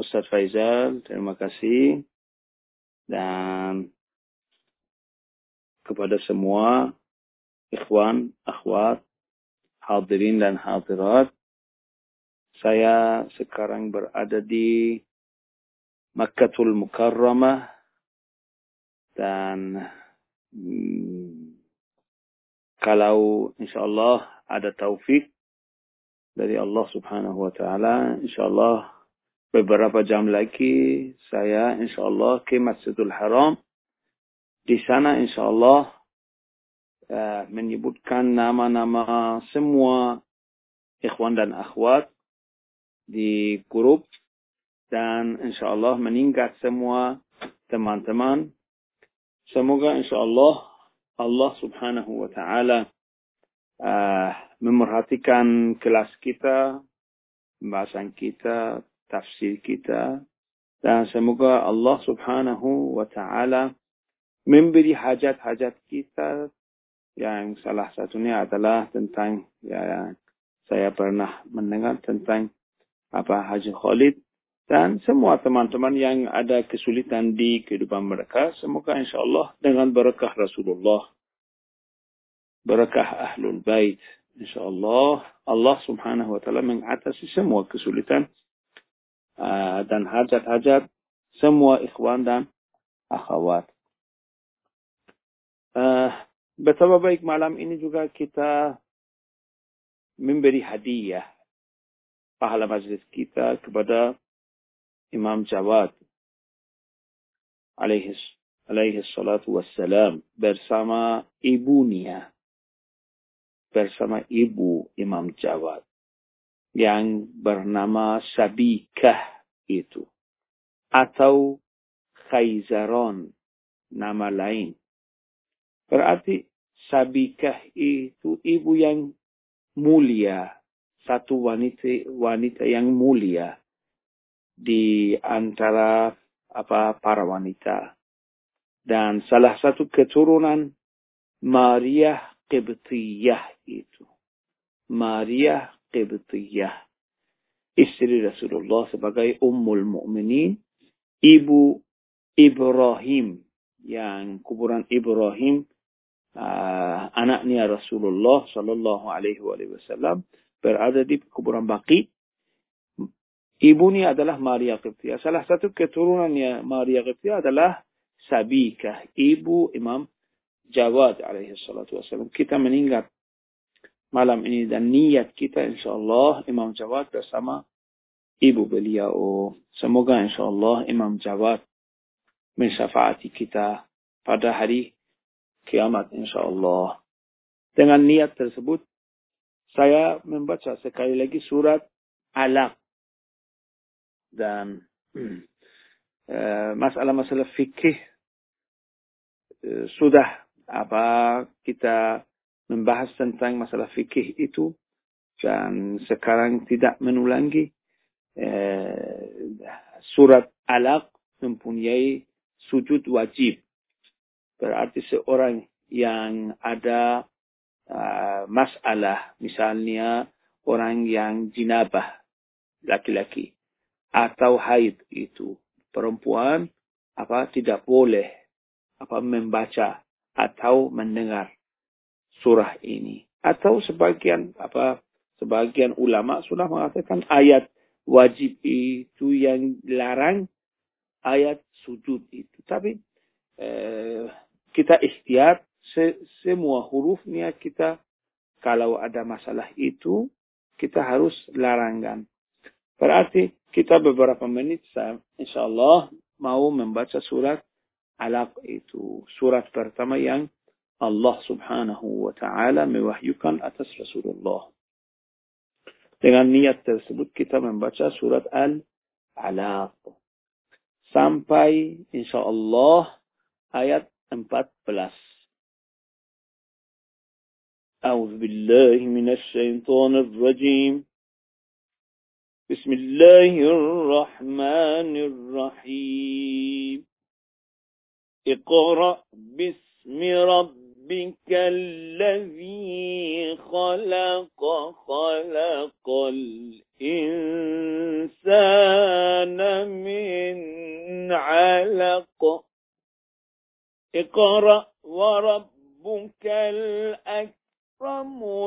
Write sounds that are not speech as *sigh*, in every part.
Ustadz Faizal, terima kasih. Dan kepada semua ikhwan, akhwat, hadirin dan hadirat. Saya sekarang berada di Makkatul Mukarramah dan hmm, kalau insyaallah ada taufik dari Allah Subhanahu wa taala, insyaallah beberapa jam lagi saya insyaallah ke Masjidil Haram. Di sana insyaallah uh, menyebutkan nama-nama semua ikhwan dan akhwat di grup dan insyaallah meningkat semua teman-teman. Semoga insyaallah Allah Subhanahu wa taala uh, memerhatikan kelas kita, pembahasan kita, tafsir kita. Dan semoga Allah Subhanahu wa taala memberi hajat-hajat kita yang salah satunya adalah tentang ya saya pernah mendengar tentang apa Haji Khalid. Dan semua teman-teman yang ada kesulitan di kehidupan mereka semoga insyaallah dengan berkah Rasulullah berkah Ahlul Bait insyaallah Allah Subhanahu wa taala mengatasi semua kesulitan dan hajat-hajat semua ikhwan dan akhwat. Uh, betapa baik malam ini juga kita memberi hadiah pahala majlis kita kepada Imam Jawad alaihi alaihi salatu wassalam bersama ibunya bersama ibu Imam Jawad yang bernama Sabikah itu. Atau Khaizaron nama lain. Berarti Sabikah itu ibu yang mulia. Satu wanita wanita yang mulia. Di antara apa para wanita. Dan salah satu keturunan Maria Qibtiyah itu. Maria Qibtiyah istri Rasulullah sebagai Ummul Mukminin ibu Ibrahim yang kuburan Ibrahim uh, anaknya Rasulullah Shallallahu Alaihi Wasallam berada di kuburan Baqi. Ibunya adalah Maria Qibtiyah. Salah satu keturunannya Maria Qibtiyah adalah Sabikah, ibu Imam Jawad alaihi salatu wasallam. Kita meninggal malam ini dan niat kita insyaallah Imam Jawad bersama ibu beliau. Semoga insyaallah Imam Jawad mensyafaati kita pada hari kiamat insyaallah. Dengan niat tersebut saya membaca sekali lagi surat Alaq dan *clears throat* masalah-masalah fikih sudah apa kita membahas tentang masalah fikih itu dan sekarang tidak menulangi surat Alaq mempunyai sujud wajib. Berarti seorang yang ada uh, masalah misalnya orang yang jinabah laki-laki atau haid itu perempuan apa tidak boleh apa membaca atau mendengar surah ini atau sebagian apa sebagian ulama sudah mengatakan ayat wajib itu yang larang ayat sujud itu tapi eh, kita ikhtiar se semua hurufnya kita kalau ada masalah itu kita harus larangkan. Berarti kita beberapa menit insya Allah mau membaca surat Alaq itu. Surat pertama yang Allah subhanahu wa ta'ala mewahyukan atas Rasulullah. Dengan niat tersebut kita membaca surat Al-Alaq. Sampai insya Allah ayat 14. أعوذ بالله من الشيطان الرجيم بسم الله الرحمن الرحيم اقرأ باسم ربك الذي خلق خلق الإنسان من علق. اقرأ وربك الأكرم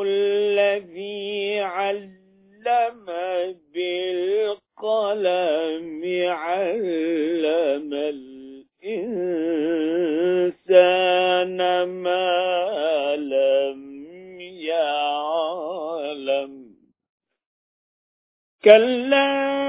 الذي علم بالقلم علم الإنسان ما لم يعلم. كلا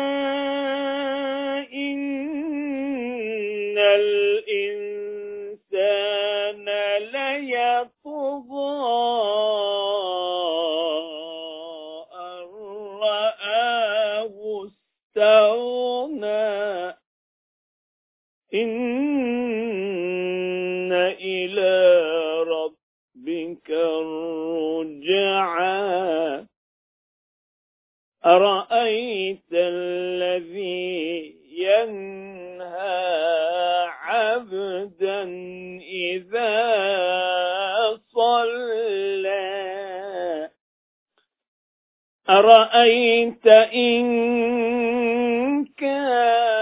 أرأيت الذي ينهى عبدا إذا صلى؟ أرأيت إن كان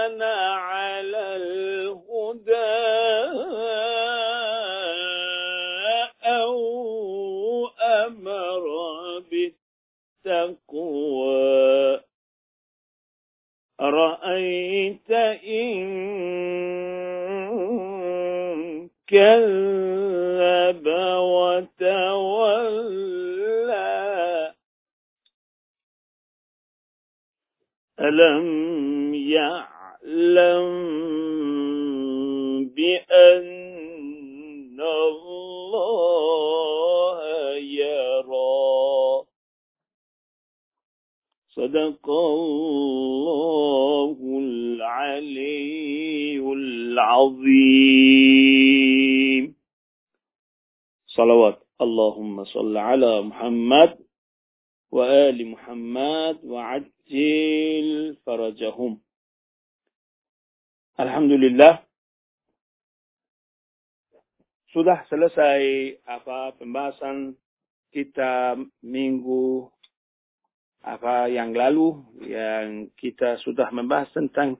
كذب وتولى. ألم يعلم بأن الله يرى؟ صدق الله العلي العظيم صلوات اللهم صل على محمد وآل محمد وعجل فرجهم Alhamdulillah sudah selesai apa pembahasan kita minggu apa yang lalu yang kita sudah membahas tentang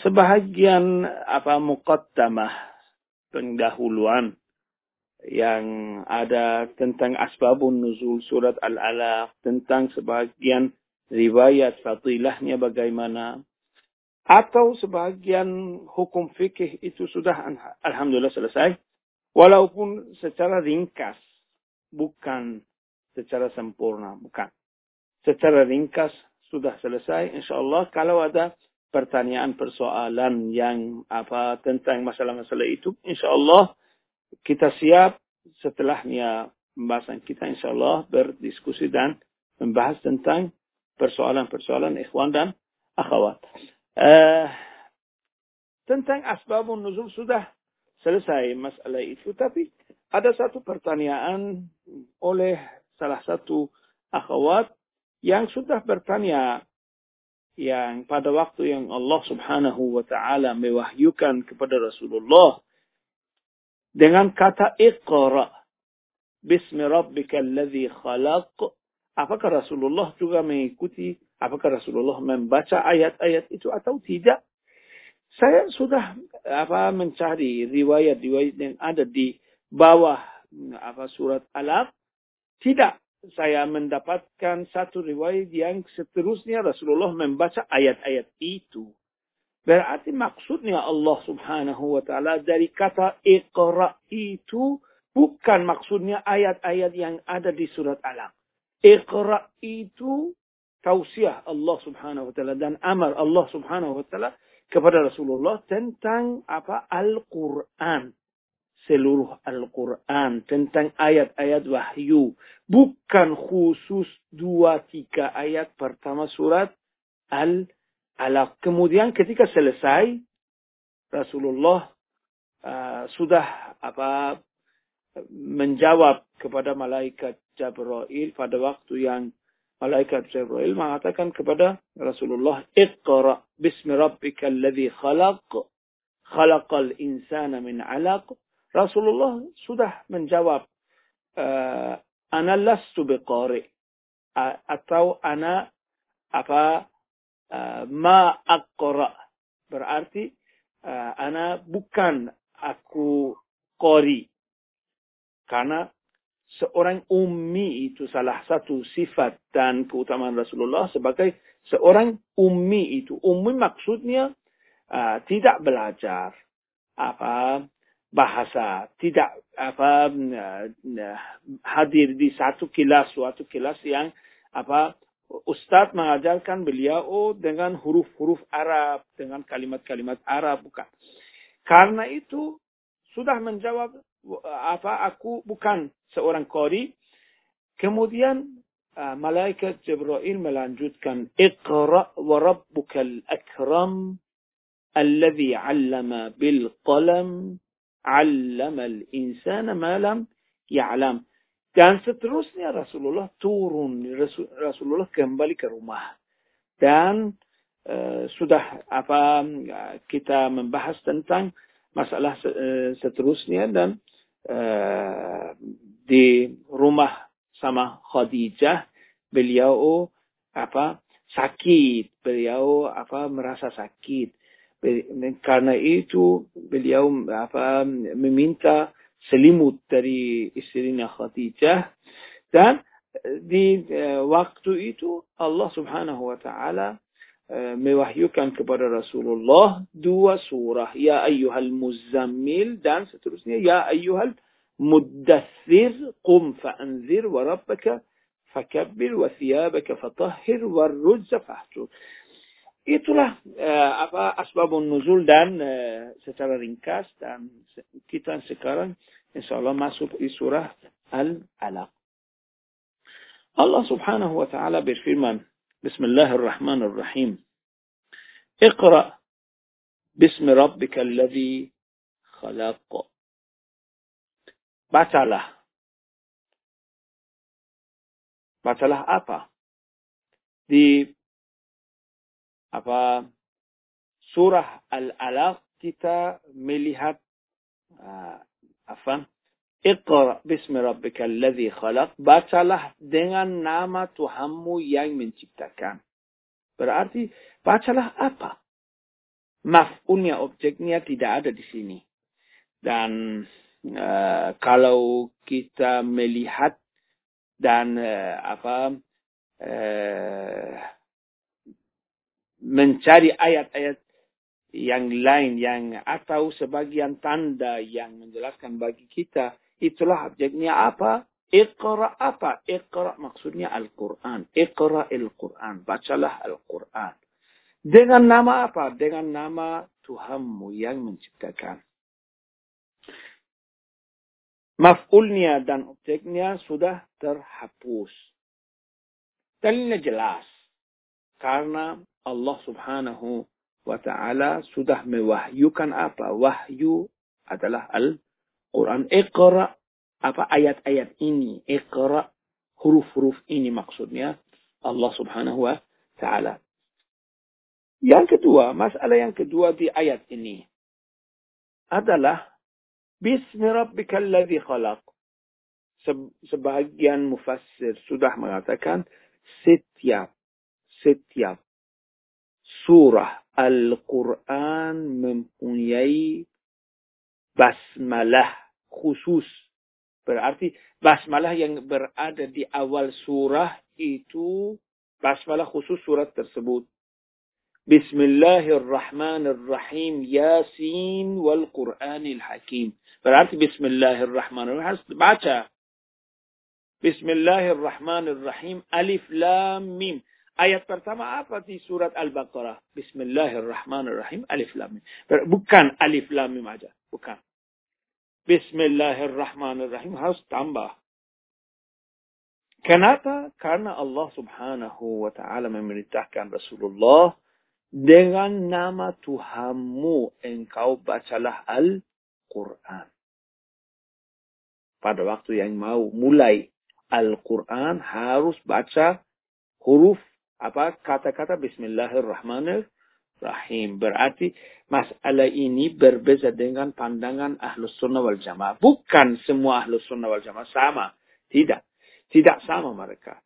sebahagian apa muqaddamah pendahuluan yang ada tentang asbabun nuzul surat al-alaq tentang sebahagian riwayat fadilahnya bagaimana atau sebahagian hukum fikih itu sudah alhamdulillah selesai walaupun secara ringkas bukan secara sempurna bukan. Secara ringkas sudah selesai insyaallah kalau ada pertanyaan persoalan yang apa tentang masalah-masalah itu insyaallah kita siap setelahnya pembahasan kita insyaallah berdiskusi dan membahas tentang persoalan-persoalan ikhwan dan akhwat. Uh, tentang asbabun nuzul sudah selesai masalah itu. Tapi ada satu pertanyaan oleh salah satu akhwat yang sudah bertanya yang pada waktu yang Allah subhanahu wa ta'ala mewahyukan kepada Rasulullah dengan kata iqra bismi rabbika alladhi khalaq apakah Rasulullah juga mengikuti apakah Rasulullah membaca ayat-ayat itu atau tidak. Saya sudah apa mencari riwayat-riwayat yang ada di bawah apa surat Alaq. Tidak, saya mendapatkan satu riwayat yang seterusnya Rasulullah membaca ayat-ayat itu. Berarti maksudnya Allah subhanahu wa ta'ala dari kata iqra itu bukan maksudnya ayat-ayat yang ada di surat Alaq. Iqra itu tausiah Allah Subhanahu wa taala dan amar Allah Subhanahu wa taala kepada Rasulullah tentang apa Al-Qur'an. Seluruh Al-Qur'an tentang ayat-ayat wahyu, bukan khusus dua tiga ayat pertama surat Al-Alaq. Kemudian ketika selesai Rasulullah uh, sudah apa menjawab kepada malaikat Jabrail pada waktu yang malaikat Jibril mengatakan kepada Rasulullah, "Iqra bismi rabbikal ladzi khalaq, khalaqal insana min 'alaq." Rasulullah sudah menjawab, uh, "Ana lastu biqari." Uh, atau ana apa uh, ma aqra. Berarti uh, ana bukan aku qori. Karena seorang ummi itu salah satu sifat dan keutamaan Rasulullah sebagai seorang ummi itu. Ummi maksudnya uh, tidak belajar apa bahasa, tidak apa uh, hadir di satu kelas, suatu kelas yang apa Ustadz mengajarkan beliau dengan huruf-huruf Arab, dengan kalimat-kalimat Arab, bukan. Karena itu sudah menjawab apa aku bukan seorang qari. Kemudian uh, malaikat Jibril melanjutkan Iqra wa rabbukal akram alladhi 'allama bil qalam al insana ma lam ya'lam. Dan seterusnya Rasulullah turun, Rasulullah kembali ke rumah. Dan uh, sudah apa kita membahas tentang masalah uh, seterusnya dan uh, di rumah sama Khadijah beliau apa sakit, beliau apa merasa sakit. Karena itu beliau apa meminta selimut dari istrinya Khadijah dan eh, di uh, waktu itu Allah Subhanahu wa taala uh, mewahyukan kepada Rasulullah dua surah ya ayyuhal muzammil dan seterusnya ya ayyuhal muddathir qum fa'anzir wa rabbaka fakabbir wa thiyabaka fatahhir wa rujza fahjur itulah uh, apa asbabun nuzul dan uh, secara ringkas dan kita sekarang insyaallah masuk di surah Al-Alaq. Allah Subhanahu wa taala berfirman, Bismillahirrahmanirrahim. Iqra bismi rabbika alladhi khalaq. Bacalah. Bacalah apa? Di apa surah Al-Alaq kita melihat uh, apa Iqra bismi rabbika alladhi khalaq bacalah dengan nama Tuhanmu yang menciptakan. Berarti bacalah apa? Maf'ulnya objeknya tidak ada di sini. Dan uh, kalau kita melihat dan uh, apa uh, mencari ayat-ayat yang lain yang atau sebagian tanda yang menjelaskan bagi kita itulah objeknya apa Iqra apa? Iqra maksudnya Al-Quran. Iqra Al-Quran. Bacalah Al-Quran. Dengan nama apa? Dengan nama Tuhanmu yang menciptakan. Maf'ulnya dan objeknya sudah terhapus. Dalilnya jelas. Karena Allah subhanahu wa ta'ala sudah mewahyukan apa? Wahyu adalah Al-Quran. Iqra apa ayat-ayat ini. Iqra huruf-huruf ini maksudnya Allah subhanahu wa ta'ala. Yang kedua, masalah yang kedua di ayat ini adalah Bismi rabbikal ladzi khalaq. Sebagian mufassir sudah mengatakan setiap setiap surah Al-Quran mempunyai basmalah khusus. Berarti basmalah yang berada di awal surah itu basmalah khusus surat tersebut. Bismillahirrahmanirrahim. Yasin wal Qur'anil Hakim. Berarti Bismillahirrahmanirrahim. Harus baca. Bismillahirrahmanirrahim. Alif Lam Mim. Ayat pertama apa di surat Al-Baqarah? Bismillahirrahmanirrahim. Alif Lam Mim. Bukan Alif Lam Mim aja. Bukan. Bismillahirrahmanirrahim harus tambah. Kenapa? Karena Allah subhanahu wa ta'ala memerintahkan Rasulullah dengan nama Tuhanmu engkau bacalah Al-Quran. Pada waktu yang mau mulai Al-Quran harus baca huruf apa kata-kata Bismillahirrahmanirrahim. Berarti masalah ini berbeda dengan pandangan ahlus sunnah wal jamaah. Bukan semua ahlus sunnah wal jamaah sama. Tidak. Tidak sama mereka.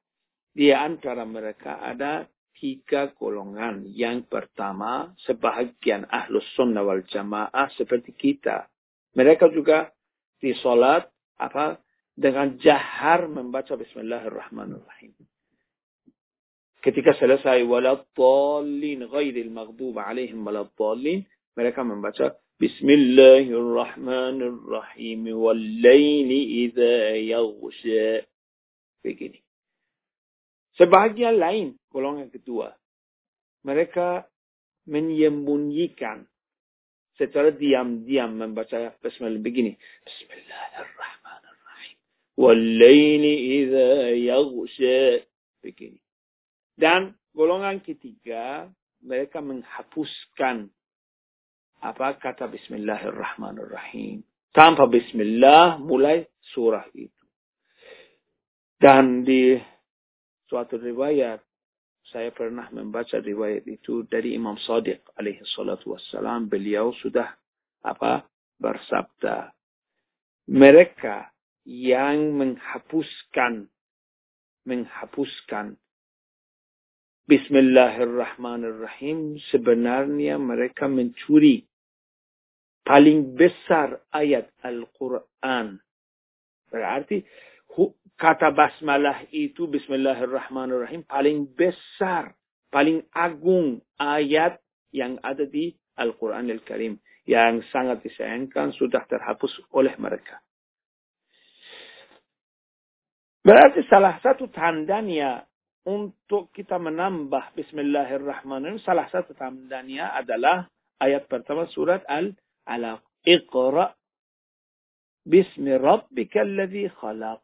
Di antara mereka ada tiga golongan. Yang pertama, sebahagian ahlus sunnah wal jamaah seperti kita. Mereka juga di solat apa dengan jahar membaca Bismillahirrahmanirrahim. Ketika selesai waladdallin ghairil maghdub alaihim waladdallin mereka membaca Bismillahirrahmanirrahim wallaili idza yaghsha. Begini. Sebahagian lain golongan kedua mereka menyembunyikan secara diam-diam membaca Bismillah begini. Bismillahirrahmanirrahim. Wallaili idza yaghsha. Begini. Dan golongan ketiga mereka menghapuskan apa kata Bismillahirrahmanirrahim. Tanpa Bismillah mulai surah itu. Dan di suatu riwayat, saya pernah membaca riwayat itu dari Imam Sadiq alaihi salatu wassalam. Beliau sudah apa bersabda. Mereka yang menghapuskan menghapuskan Bismillahirrahmanirrahim sebenarnya mereka mencuri paling besar ayat Al-Quran. Berarti kata basmalah itu Bismillahirrahmanirrahim paling besar, paling agung ayat yang ada di Al-Quran Al-Karim. Yang sangat disayangkan sudah terhapus oleh mereka. Berarti salah satu tandanya untuk kita menambah Bismillahirrahmanirrahim salah satu tandanya adalah ayat pertama surat Al Alaq. Iqra bismi rabbika alladhi khalaq.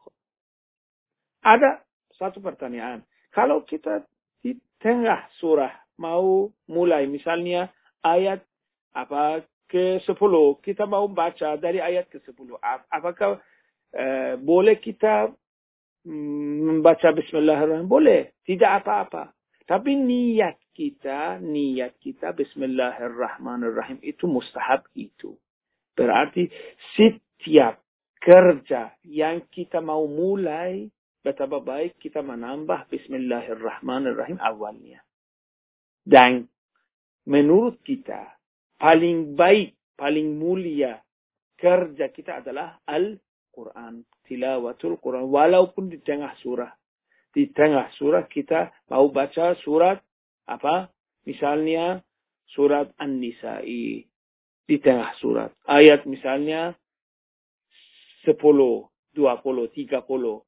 Ada satu pertanyaan. Kalau kita di tengah surah mau mulai misalnya ayat apa ke-10 kita mau baca dari ayat ke-10 apakah eh, boleh kita membaca bismillahirrahmanirrahim boleh tidak apa-apa tapi niat kita, niat kita Bismillahirrahmanirrahim itu mustahab itu. Berarti setiap kerja yang kita mau mulai, betapa baik kita menambah Bismillahirrahmanirrahim awalnya. Dan menurut kita, paling baik, paling mulia kerja kita adalah Al-Quran. Tilawatul Quran. Walaupun di tengah surah. Di tengah surah kita mau baca surat apa? Misalnya surat An-Nisa'i di tengah surat. Ayat misalnya 10, 20, 30.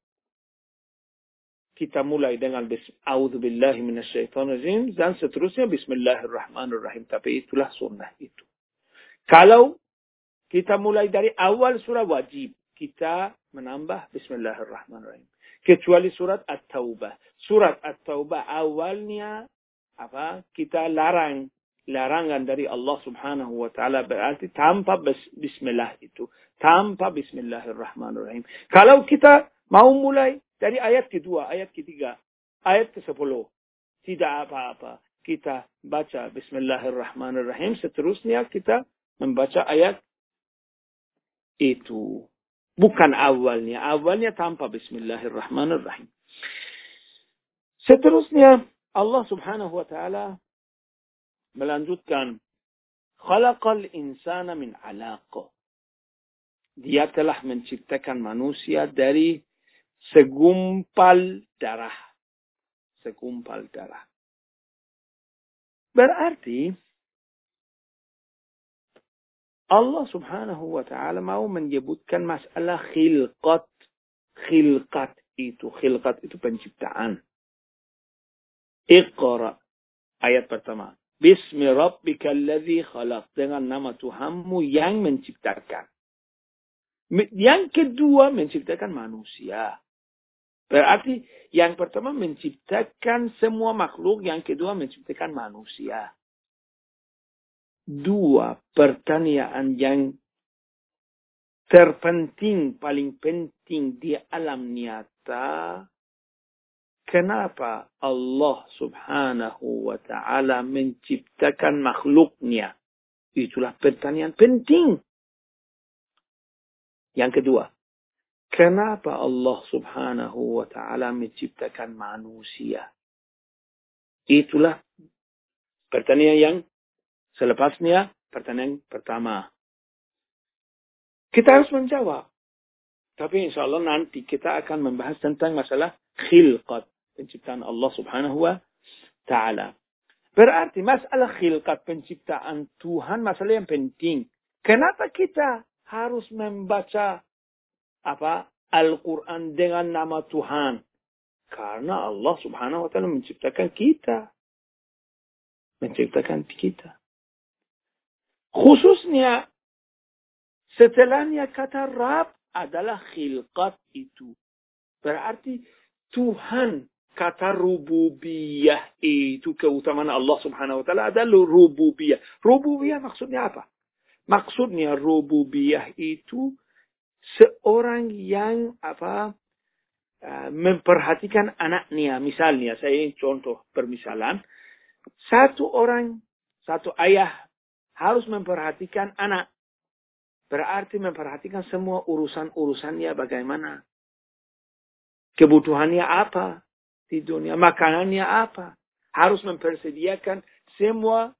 Kita mulai dengan A'udzubillahi minasyaitonirrajim dan seterusnya Bismillahirrahmanirrahim. Tapi itulah sunnah itu. Kalau kita mulai dari awal surah wajib, kita menambah Bismillahirrahmanirrahim. Kecuali surat At-Taubah. Surat At-Taubah awalnya apa kita larang. Larangan dari Allah Subhanahu wa taala berarti tanpa bismillah itu. Tanpa bismillahirrahmanirrahim. Kalau kita mau mulai dari ayat kedua ayat ketiga ayat ke sepuluh tidak apa-apa. Kita baca bismillahirrahmanirrahim seterusnya kita membaca ayat itu bukan awalnya awalnya tanpa bismillahirrahmanirrahim seterusnya Allah Subhanahu wa taala melanjutkan khalaqal insana min 'alaq. Dia telah menciptakan manusia dari segumpal darah. Segumpal darah. Berarti Allah subhanahu wa ta'ala mau menyebutkan masalah khilqat. Khilqat itu. Khilqat itu penciptaan. Iqra. Ayat pertama. Bismi rabbika alladhi khalaq. Dengan nama Tuhanmu yang menciptakan. Yang kedua menciptakan manusia. Berarti yang pertama menciptakan semua makhluk. Yang kedua menciptakan manusia. Dua pertanyaan yang terpenting, paling penting di alam nyata Kenapa Allah subhanahu wa ta'ala menciptakan makhluknya? Itulah pertanyaan penting. Yang kedua, kenapa Allah subhanahu wa ta'ala menciptakan manusia? Itulah pertanyaan yang selepasnya pertanyaan pertama. Kita harus menjawab. Tapi insya Allah nanti kita akan membahas tentang masalah khilqat. Penciptaan Allah subhanahu wa ta'ala. Berarti masalah khilqat penciptaan Tuhan masalah yang penting. Kenapa kita harus membaca apa Al-Quran dengan nama Tuhan? Karena Allah subhanahu wa ta'ala menciptakan kita. Menciptakan kita. Khususnya setelahnya kata Rab adalah khilqat itu. Berarti Tuhan kata rububiyah itu keutamaan Allah subhanahu wa ta'ala adalah rububiyah. Rububiyah maksudnya apa? Maksudnya rububiyah itu seorang yang apa uh, memperhatikan anaknya. Misalnya saya contoh permisalan. Satu orang, satu ayah harus memperhatikan anak. Berarti memperhatikan semua urusan-urusannya bagaimana. Kebutuhannya apa di dunia. Makanannya apa. Harus mempersediakan semua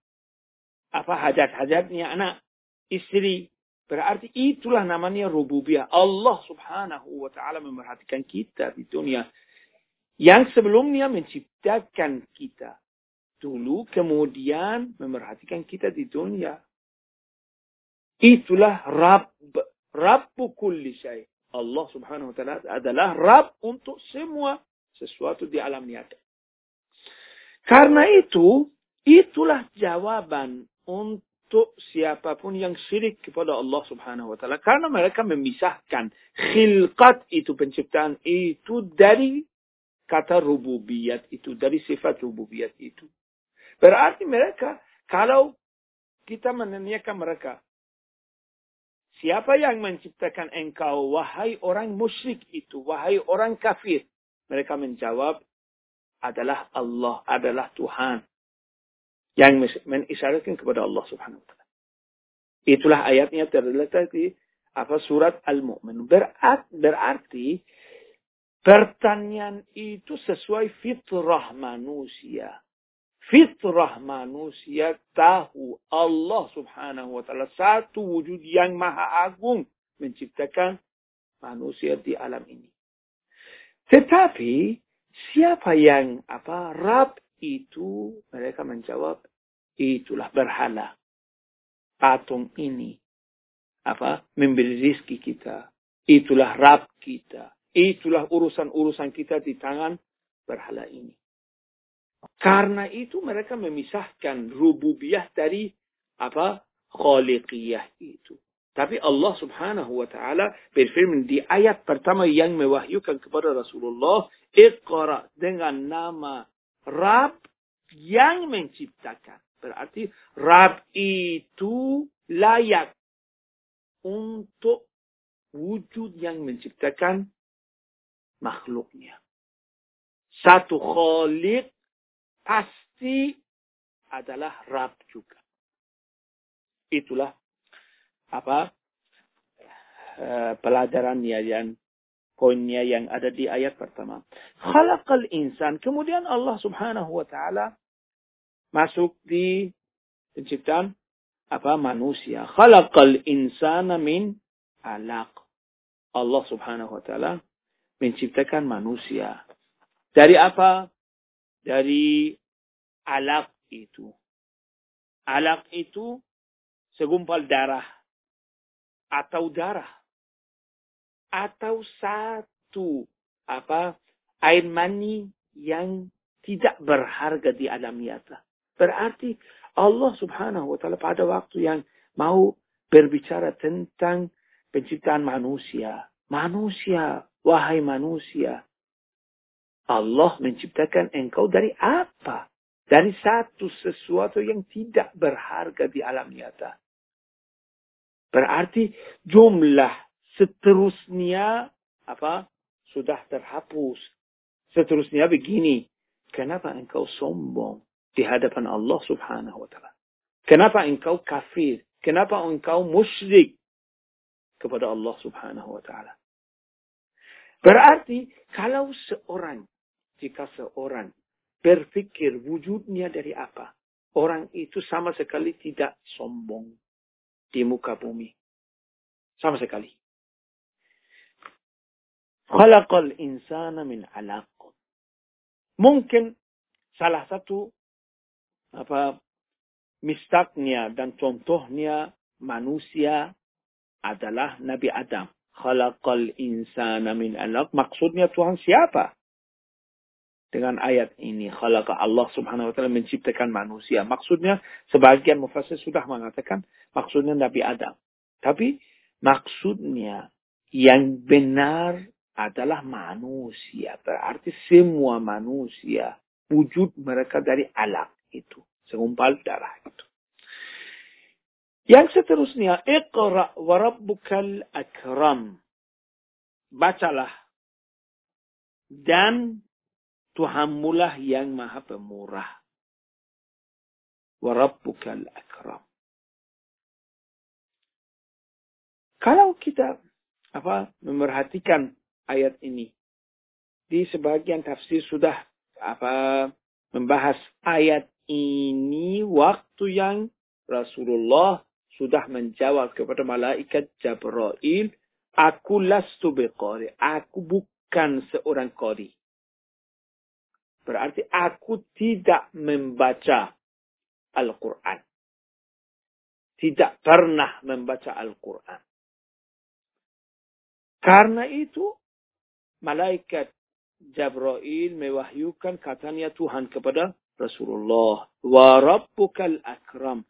apa hajat-hajatnya anak, istri. Berarti itulah namanya rububiyah. Allah subhanahu wa ta'ala memperhatikan kita di dunia. Yang sebelumnya menciptakan kita. Dulu kemudian memperhatikan kita di dunia. Itulah Rabb. Rabbu kulli syai. Allah subhanahu wa ta'ala adalah Rabb untuk semua sesuatu di alam nyata. Karena itu, itulah jawaban untuk siapa pun yang syirik kepada Allah subhanahu wa ta'ala. Karena mereka memisahkan khilqat itu, penciptaan itu dari kata rububiyat itu, dari sifat rububiyat itu. Berarti mereka, kalau kita menanyakan mereka, Siapa yang menciptakan engkau, wahai orang musyrik itu, wahai orang kafir? Mereka menjawab, adalah Allah, adalah Tuhan. Yang mengisyaratkan kepada Allah subhanahu wa ta'ala. Itulah ayatnya terletak di apa surat Al-Mu'min. Berat, berarti pertanyaan itu sesuai fitrah manusia fitrah manusia tahu Allah subhanahu wa ta'ala. Satu wujud yang maha agung menciptakan manusia di alam ini. Tetapi siapa yang apa Rab itu? Mereka menjawab itulah berhala. Patung ini apa memberi rizki kita. Itulah Rab kita. Itulah urusan-urusan kita di tangan berhala ini karena itu mereka memisahkan rububiyah dari apa? Khaliqiyah itu. Tapi Allah subhanahu wa ta'ala berfirman di ayat pertama yang mewahyukan kepada Rasulullah. Iqra dengan nama Rab yang menciptakan. Berarti Rab itu layak untuk wujud yang menciptakan makhluknya. Satu khaliq pasti adalah Rab juga. Itulah apa uh, pelajarannya yang poinnya yang ada di ayat pertama. Khalaqal insan. Kemudian Allah subhanahu wa ta'ala masuk di penciptaan apa manusia. Khalaqal insana min alaq. Allah subhanahu wa ta'ala menciptakan manusia. Dari apa? Dari alak itu. Alak itu segumpal darah atau darah atau satu apa air mani yang tidak berharga di alam nyata. Berarti Allah subhanahu wa ta'ala pada waktu yang mau berbicara tentang penciptaan manusia. Manusia, wahai manusia. Allah menciptakan engkau dari apa? dari satu sesuatu yang tidak berharga di alam nyata. Berarti jumlah seterusnya apa sudah terhapus. Seterusnya begini. Kenapa engkau sombong di hadapan Allah subhanahu wa ta'ala? Kenapa engkau kafir? Kenapa engkau musyrik kepada Allah subhanahu wa ta'ala? Berarti kalau seorang, jika seorang berpikir wujudnya dari apa. Orang itu sama sekali tidak sombong di muka bumi. Sama sekali. Khalaqal insana min alaq. Mungkin salah satu apa mistaknya dan contohnya manusia adalah Nabi Adam. Khalaqal insana min alaq. Maksudnya Tuhan siapa? Dengan ayat ini, khalaqa Allah subhanahu wa ta'ala menciptakan manusia. Maksudnya, sebagian mufassir sudah mengatakan, maksudnya Nabi Adam. Tapi, maksudnya yang benar adalah manusia. Berarti semua manusia, wujud mereka dari alam itu. Segumpal darah itu. Yang seterusnya, Iqra wa rabbukal akram. Bacalah. Dan Tuhanmulah yang maha pemurah. Wa rabbukal akram. Kalau kita apa memerhatikan ayat ini di sebagian tafsir sudah apa membahas ayat ini waktu yang Rasulullah sudah menjawab kepada malaikat Jabrail, aku lastu biqari, aku bukan seorang qari. Berarti aku tidak membaca Al-Quran. Tidak pernah membaca Al-Quran. Karena itu, malaikat Jabrail mewahyukan katanya Tuhan kepada Rasulullah. Wa rabbukal akram.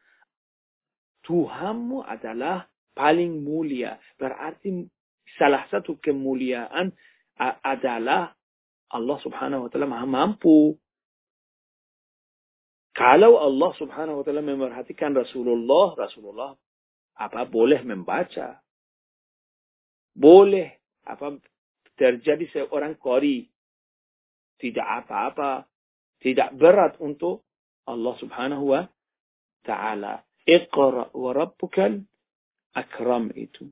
Tuhanmu adalah paling mulia. Berarti salah satu kemuliaan adalah Allah subhanahu wa ta'ala maha mampu. Kalau Allah subhanahu wa ta'ala memerhatikan Rasulullah, Rasulullah apa boleh membaca. Boleh apa terjadi seorang kori. Tidak apa-apa. Tidak berat untuk Allah subhanahu wa ta'ala. Iqra wa rabbukal akram itu.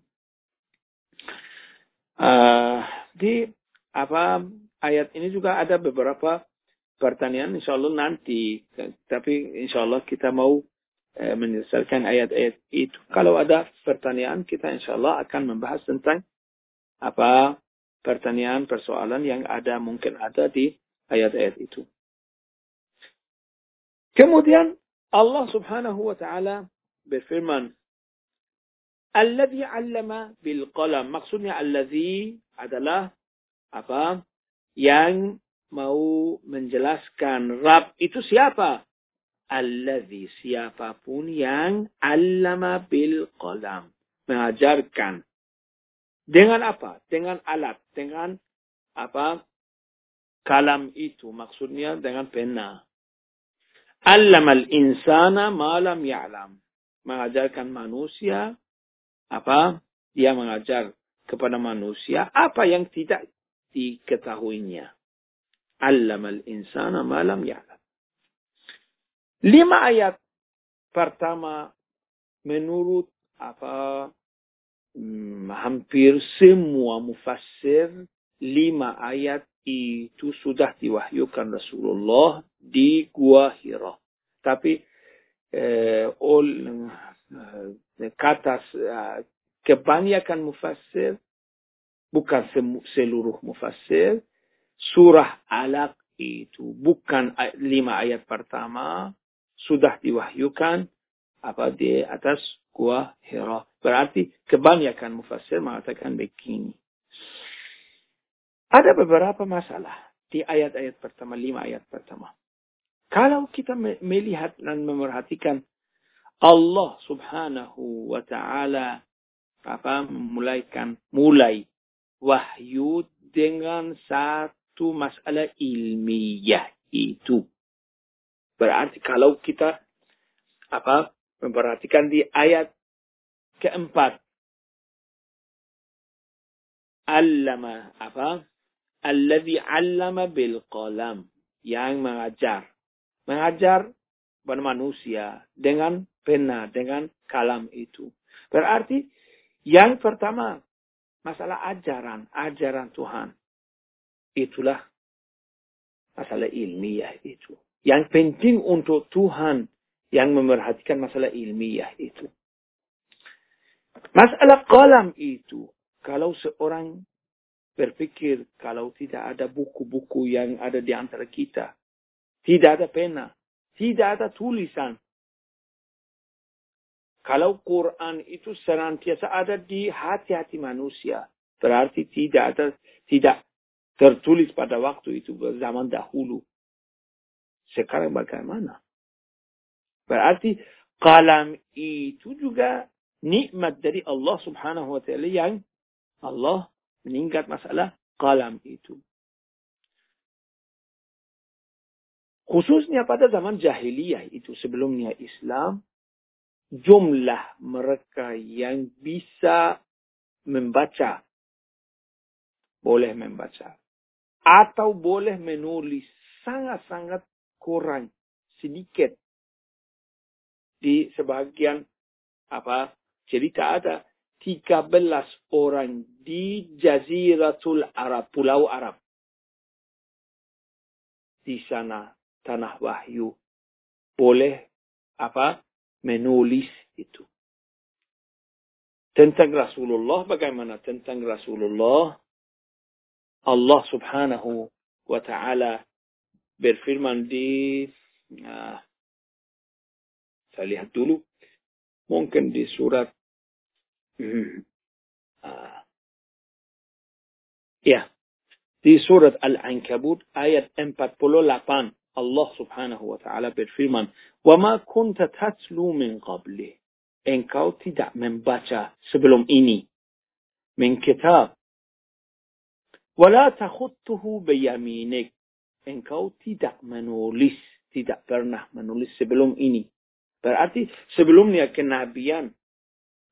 Uh, di apa ayat ini juga ada beberapa pertanyaan insya Allah nanti. Tapi insya Allah kita mau eh, menyelesaikan ayat-ayat itu. Kalau ada pertanyaan kita insya Allah akan membahas tentang apa pertanyaan persoalan yang ada mungkin ada di ayat-ayat itu. Kemudian Allah subhanahu wa ta'ala berfirman, Alladhi allama bil qalam. Maksudnya alladhi adalah apa? Yang mau menjelaskan Rab itu siapa? Alladhi siapa pun yang allama bil qalam. Mengajarkan. Dengan apa? Dengan alat. Dengan apa? Kalam itu. Maksudnya dengan pena. Allama al-insana malam ya'lam. Mengajarkan manusia apa? Dia mengajar kepada manusia apa yang tidak diketahuinya. Allama al-insana malam ya'lam. Lima ayat pertama menurut apa hmm, hampir semua mufassir lima ayat itu sudah diwahyukan Rasulullah di Gua Hira. Tapi eh, all, eh, kata eh, kebanyakan mufassir bukan seluruh mufassir surah Alaq itu bukan lima ayat pertama sudah diwahyukan apa di atas gua Hira. Berarti kebanyakan mufassir mengatakan begini. Ada beberapa masalah di ayat-ayat pertama, lima ayat pertama. Kalau kita melihat dan memerhatikan Allah subhanahu wa ta'ala apa memulaikan mulai wahyu dengan satu masalah ilmiah itu. Berarti kalau kita apa memperhatikan di ayat keempat. Allama apa alladhi allama bil qalam yang mengajar. Mengajar kepada manusia dengan pena dengan kalam itu. Berarti yang pertama masalah ajaran ajaran Tuhan itulah masalah ilmiah itu yang penting untuk Tuhan yang memerhatikan masalah ilmiah itu. Masalah kolam itu, kalau seorang berpikir kalau tidak ada buku-buku yang ada di antara kita. Tidak ada pena. Tidak ada tulisan. Kalau Quran itu senantiasa ada di hati-hati manusia. Berarti tidak ada, tidak tertulis pada waktu itu zaman dahulu. Sekarang bagaimana? Berarti kalam itu juga nikmat dari Allah subhanahu wa ta'ala yang Allah meningkat masalah kalam itu. Khususnya pada zaman jahiliyah itu sebelumnya Islam, jumlah mereka yang bisa membaca, boleh membaca, atau boleh menulis sangat-sangat kurang, sedikit. Di sebagian apa cerita ada 13 orang di Jaziratul Arab, Pulau Arab. Di sana tanah wahyu. Boleh apa menulis itu. Tentang Rasulullah bagaimana tentang Rasulullah Allah Subhanahu wa taala berfirman di uh, saya lihat dulu. Mungkin di surat uh, *clears throat* ya di surat Al-Ankabut ayat 48 Allah Subhanahu wa taala berfirman, "Wa ma kunta tatlu min qabli." Engkau tidak membaca sebelum ini min kitab. Wala takhutuhu biyaminik. Engkau tidak menulis, tidak pernah menulis sebelum ini. Berarti sebelumnya kenabian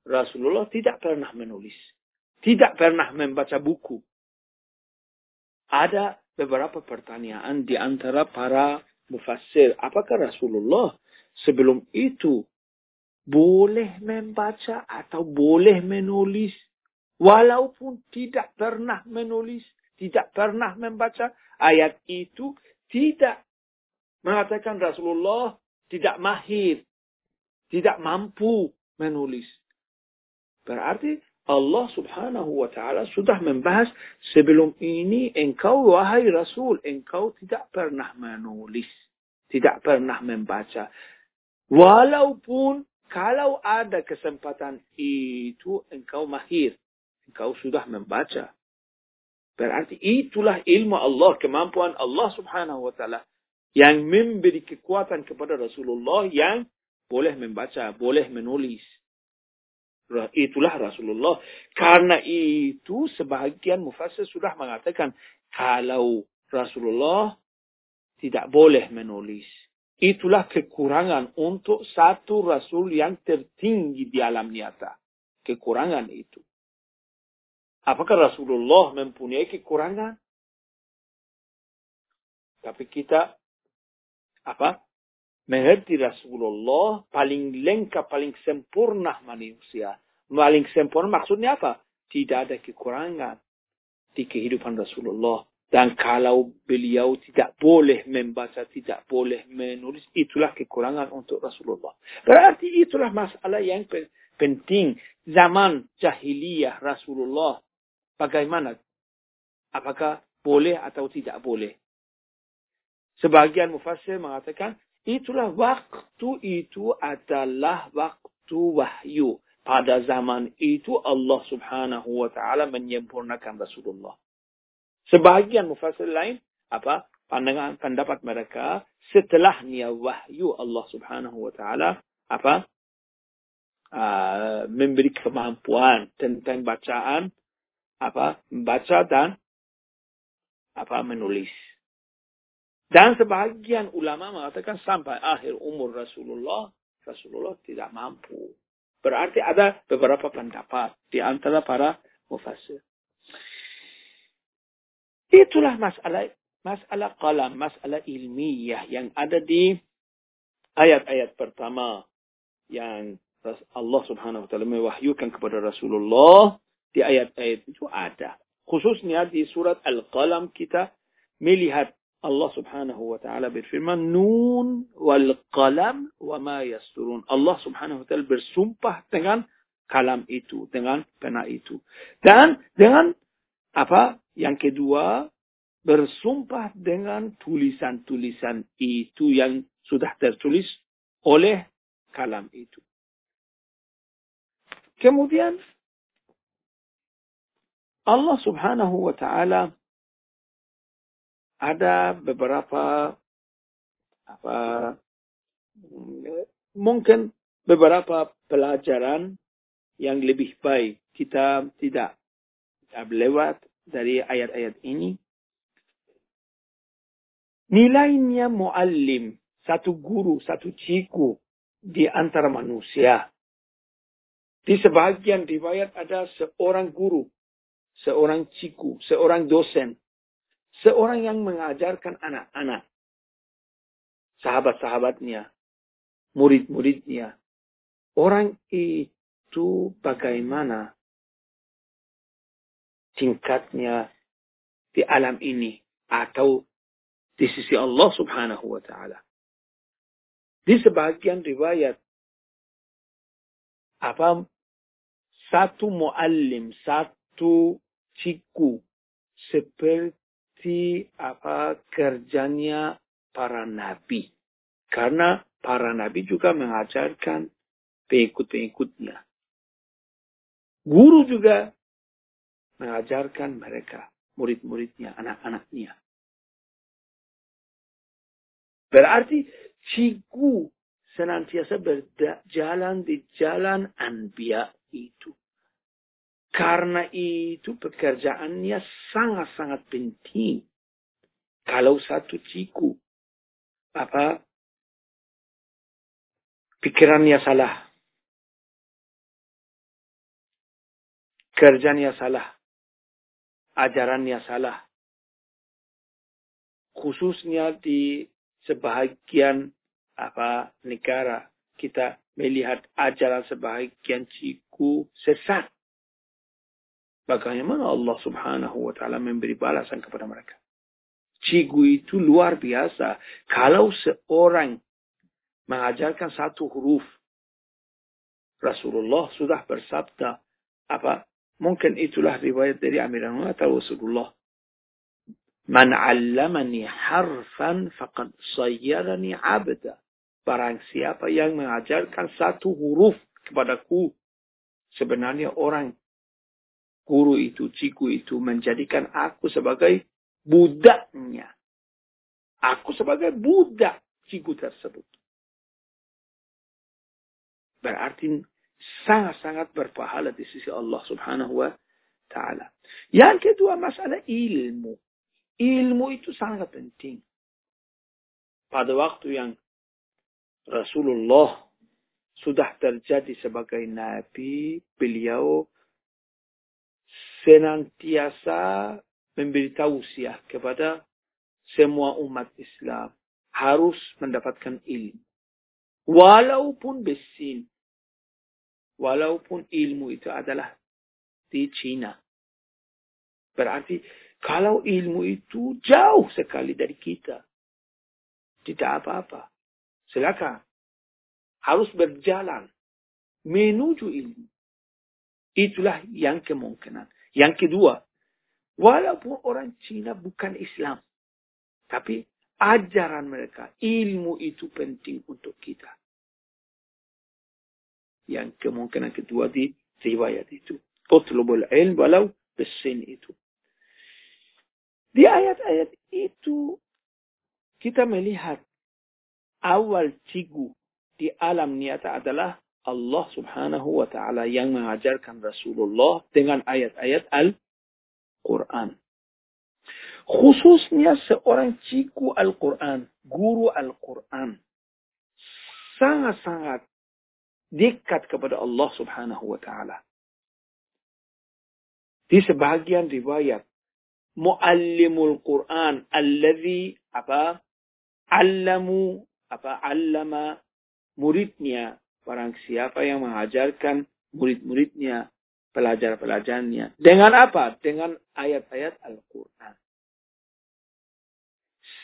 Rasulullah tidak pernah menulis. Tidak pernah membaca buku. Ada beberapa pertanyaan di antara para mufassir. Apakah Rasulullah sebelum itu boleh membaca atau boleh menulis? Walaupun tidak pernah menulis, tidak pernah membaca. Ayat itu tidak mengatakan Rasulullah tidak mahir tidak mampu menulis. Berarti Allah subhanahu wa ta'ala sudah membahas sebelum ini engkau wahai Rasul, engkau tidak pernah menulis. Tidak pernah membaca. Walaupun kalau ada kesempatan itu engkau mahir. Engkau sudah membaca. Berarti itulah ilmu Allah, kemampuan Allah subhanahu wa ta'ala. Yang memberi kekuatan kepada Rasulullah yang boleh membaca, boleh menulis. Itulah Rasulullah. Karena itu sebagian mufassir sudah mengatakan kalau Rasulullah tidak boleh menulis. Itulah kekurangan untuk satu Rasul yang tertinggi di alam nyata. Kekurangan itu. Apakah Rasulullah mempunyai kekurangan? Tapi kita apa mengerti Rasulullah paling lengkap, paling sempurna manusia. Paling sempurna maksudnya apa? Tidak ada kekurangan di kehidupan Rasulullah. Dan kalau beliau tidak boleh membaca, tidak boleh menulis, itulah kekurangan untuk Rasulullah. Berarti itulah masalah yang penting. Zaman jahiliyah Rasulullah, bagaimana? Apakah boleh atau tidak boleh? Sebagian mufassir mengatakan Itulah waktu itu adalah waktu wahyu. Pada zaman itu Allah subhanahu wa ta'ala menyempurnakan Rasulullah. Sebahagian mufassir lain, apa? Pandangan pendapat mereka setelahnya wahyu Allah subhanahu wa ta'ala, apa? Uh, memberi kemampuan tentang bacaan, apa? Membaca dan apa? Menulis. Dan sebagian ulama mengatakan sampai akhir umur Rasulullah, Rasulullah tidak mampu. Berarti ada beberapa pendapat di antara para mufassir. Itulah masalah masalah kalam, masalah ilmiah yang ada di ayat-ayat pertama yang Allah Subhanahu wa taala mewahyukan kepada Rasulullah di ayat-ayat itu ada. Khususnya di surat Al-Qalam kita melihat Allah subhanahu wa ta'ala berfirman, Nun wal qalam wa ma yasturun. Allah subhanahu wa ta'ala bersumpah dengan kalam itu, dengan pena itu. Dan dengan apa Yang kedua, bersumpah dengan tulisan-tulisan itu yang sudah tertulis oleh kalam itu. Kemudian Allah subhanahu wa ta'ala ada beberapa apa mungkin beberapa pelajaran yang lebih baik kita tidak lewat dari ayat-ayat ini. Nilainya muallim, satu guru, satu ciku di antara manusia. Di sebagian riwayat ada seorang guru, seorang ciku, seorang dosen, seorang yang mengajarkan anak-anak, sahabat-sahabatnya, murid-muridnya. Orang itu bagaimana tingkatnya di alam ini atau di sisi Allah subhanahu wa ta'ala. Di sebagian riwayat, apa satu muallim, satu ciku seperti apa kerjanya para nabi. Karena para nabi juga mengajarkan pengikut-pengikutnya. Guru juga mengajarkan mereka, murid-muridnya, anak-anaknya. Berarti ciku senantiasa berjalan di jalan anbiya itu. Karena itu pekerjaannya sangat-sangat penting. Kalau satu ciku, apa, pikirannya salah, kerjanya salah, ajarannya salah. Khususnya di sebahagian apa negara kita melihat ajaran sebahagian ciku sesat. Bagaimana Allah subhanahu wa ta'ala memberi balasan kepada mereka. Cigu itu luar biasa. Kalau seorang mengajarkan satu huruf, Rasulullah sudah bersabda, apa mungkin itulah riwayat dari Amirul atau Rasulullah. Man 'allamani harfan faqad sayyarani 'abda. Barang siapa yang mengajarkan satu huruf kepadaku, sebenarnya orang guru itu, ciku itu menjadikan aku sebagai budaknya. Aku sebagai budak ciku tersebut. Berarti sangat-sangat berpahala di sisi Allah subhanahu wa ta'ala. Yang kedua masalah ilmu. Ilmu itu sangat penting. Pada waktu yang Rasulullah sudah terjadi sebagai nabi, beliau senantiasa memberi tausiah kepada semua umat Islam harus mendapatkan ilmu. Walaupun besin. Walaupun ilmu itu adalah di Cina. Berarti kalau ilmu itu jauh sekali dari kita. Tidak apa-apa. Silakan. Harus berjalan menuju ilmu. Itulah yang kemungkinan. Yang kedua, walaupun orang Cina bukan Islam, tapi ajaran mereka, ilmu itu penting untuk kita. Yang kemungkinan kedua di riwayat itu. Utlubul ilm walau besin itu. Di ayat-ayat itu kita melihat awal cigu di alam niata adalah Allah subhanahu wa ta'ala yang mengajarkan Rasulullah dengan ayat-ayat Al-Quran. Khususnya seorang ciku Al-Quran, guru Al-Quran. Sangat-sangat dekat kepada Allah subhanahu wa ta'ala. Di sebagian riwayat, muallimul Quran, alladhi apa, allamu, apa, allama muridnya Barang siapa yang mengajarkan murid-muridnya, pelajar-pelajarnya. Dengan apa? Dengan ayat-ayat Al-Quran.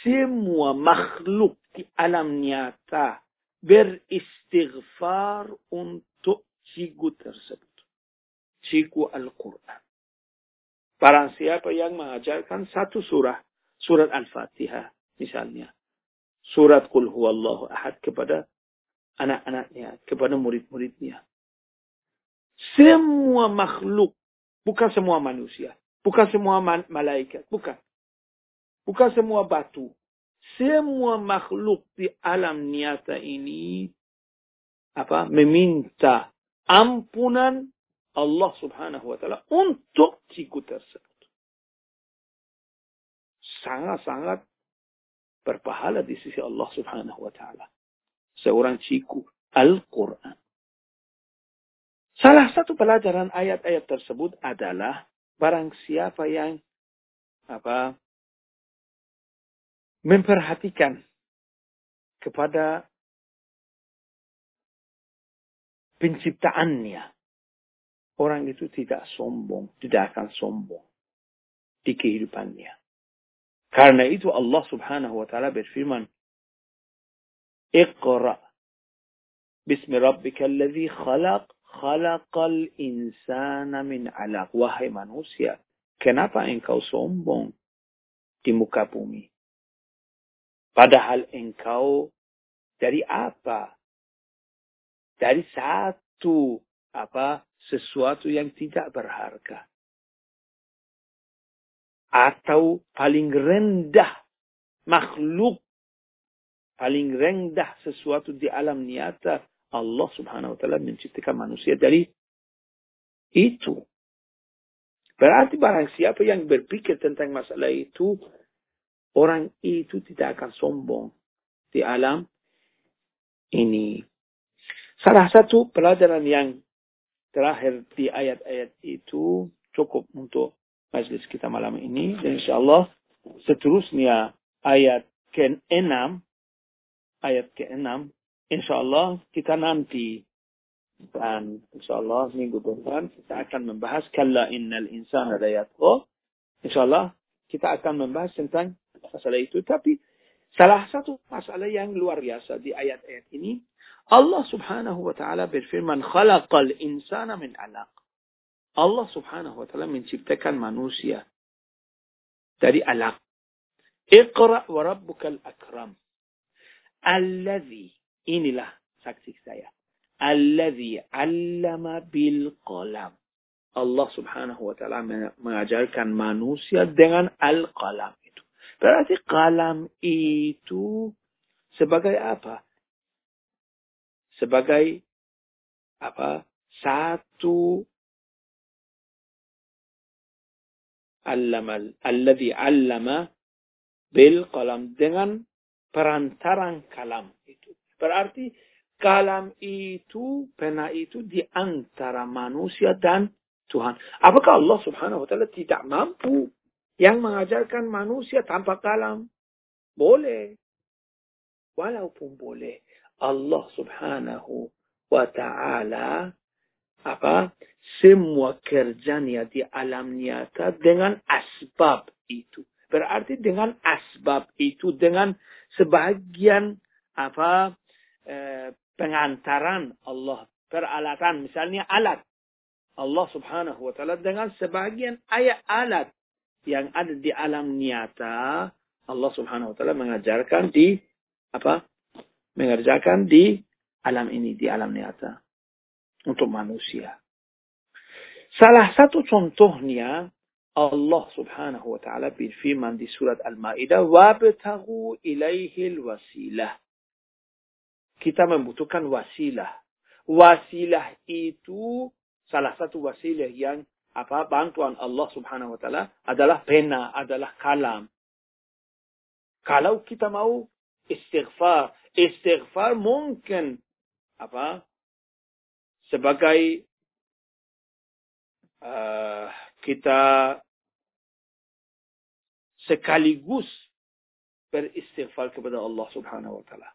Semua makhluk di alam nyata beristighfar untuk cigu tersebut. Cigu Al-Quran. Barang siapa yang mengajarkan satu surah, surat Al-Fatihah misalnya, surat Qul Huwallahu Ahad kepada anak-anaknya, kepada murid-muridnya. Semua makhluk, bukan semua manusia, bukan semua malaikat, bukan. Bukan semua batu. Semua makhluk di alam nyata ini apa meminta ampunan Allah Subhanahu wa taala untuk ciku tersebut. Sangat-sangat berpahala di sisi Allah Subhanahu wa taala. Seorang ciku Al-Qur'an. Salah satu pelajaran ayat-ayat tersebut adalah barang siapa yang apa memperhatikan kepada penciptaannya orang itu tidak sombong, tidak akan sombong di kehidupannya. Karena itu Allah subhanahu wa ta'ala berfirman, Iqra bismi rabbika alladhi khalaq, khalaqal insana min alaq. Wahai manusia, kenapa engkau sombong di muka bumi? Padahal engkau dari apa? Dari satu apa sesuatu yang tidak berharga. Atau paling rendah makhluk. Paling rendah sesuatu di alam nyata. Allah subhanahu wa ta'ala menciptakan manusia dari itu. Berarti barang siapa yang berpikir tentang masalah itu, orang itu tidak akan sombong di alam ini. Salah satu pelajaran yang terakhir di ayat-ayat itu cukup untuk majlis kita malam ini. Dan insya Allah seterusnya ayat ke-6, ayat ke-6, insya Allah kita nanti dan insya Allah minggu depan kita akan membahas kalla innal insana la yatgha. Insya Allah kita akan membahas tentang masalah itu. Tapi salah satu masalah yang luar biasa di ayat-ayat ini Allah subhanahu wa ta'ala berfirman, khalaqal insana min alaq. Allah subhanahu wa ta'ala menciptakan manusia dari alaq. Iqra wa rabbukal akram. Alladhi, inilah saksi saya. Alladhi allama bil qalam. Allah subhanahu wa ta'ala mengajarkan manusia dengan al-qalam itu. Berarti qalam itu sebagai apa? sebagai apa satu allamal alladhi allama bil qalam dengan perantaran kalam itu. Berarti kalam itu, pena itu di antara manusia dan Tuhan. Apakah Allah subhanahu wa ta'ala tidak mampu yang mengajarkan manusia tanpa kalam? Boleh. Walaupun boleh. Allah Subhanahu wa taala apa semua kerjanya di alam nyata dengan asbab itu. Berarti dengan asbab itu dengan sebagian apa eh, pengantaran Allah peralatan misalnya alat Allah Subhanahu wa taala dengan sebagian ayat alat yang ada di alam nyata Allah Subhanahu wa taala mengajarkan di apa mengerjakan di alam ini, di alam nyata. Untuk manusia. Salah satu contohnya Allah subhanahu wa ta'ala berfirman di surat Al-Ma'idah وَابْتَغُوا إِلَيْهِ الْوَسِيلَةِ Kita membutuhkan wasilah. Wasilah itu salah satu wasilah yang apa bantuan Allah subhanahu wa ta'ala adalah pena, adalah kalam. Kalau kita mau istighfar, istighfar mungkin apa sebagai uh, kita sekaligus beristighfar kepada Allah Subhanahu wa taala.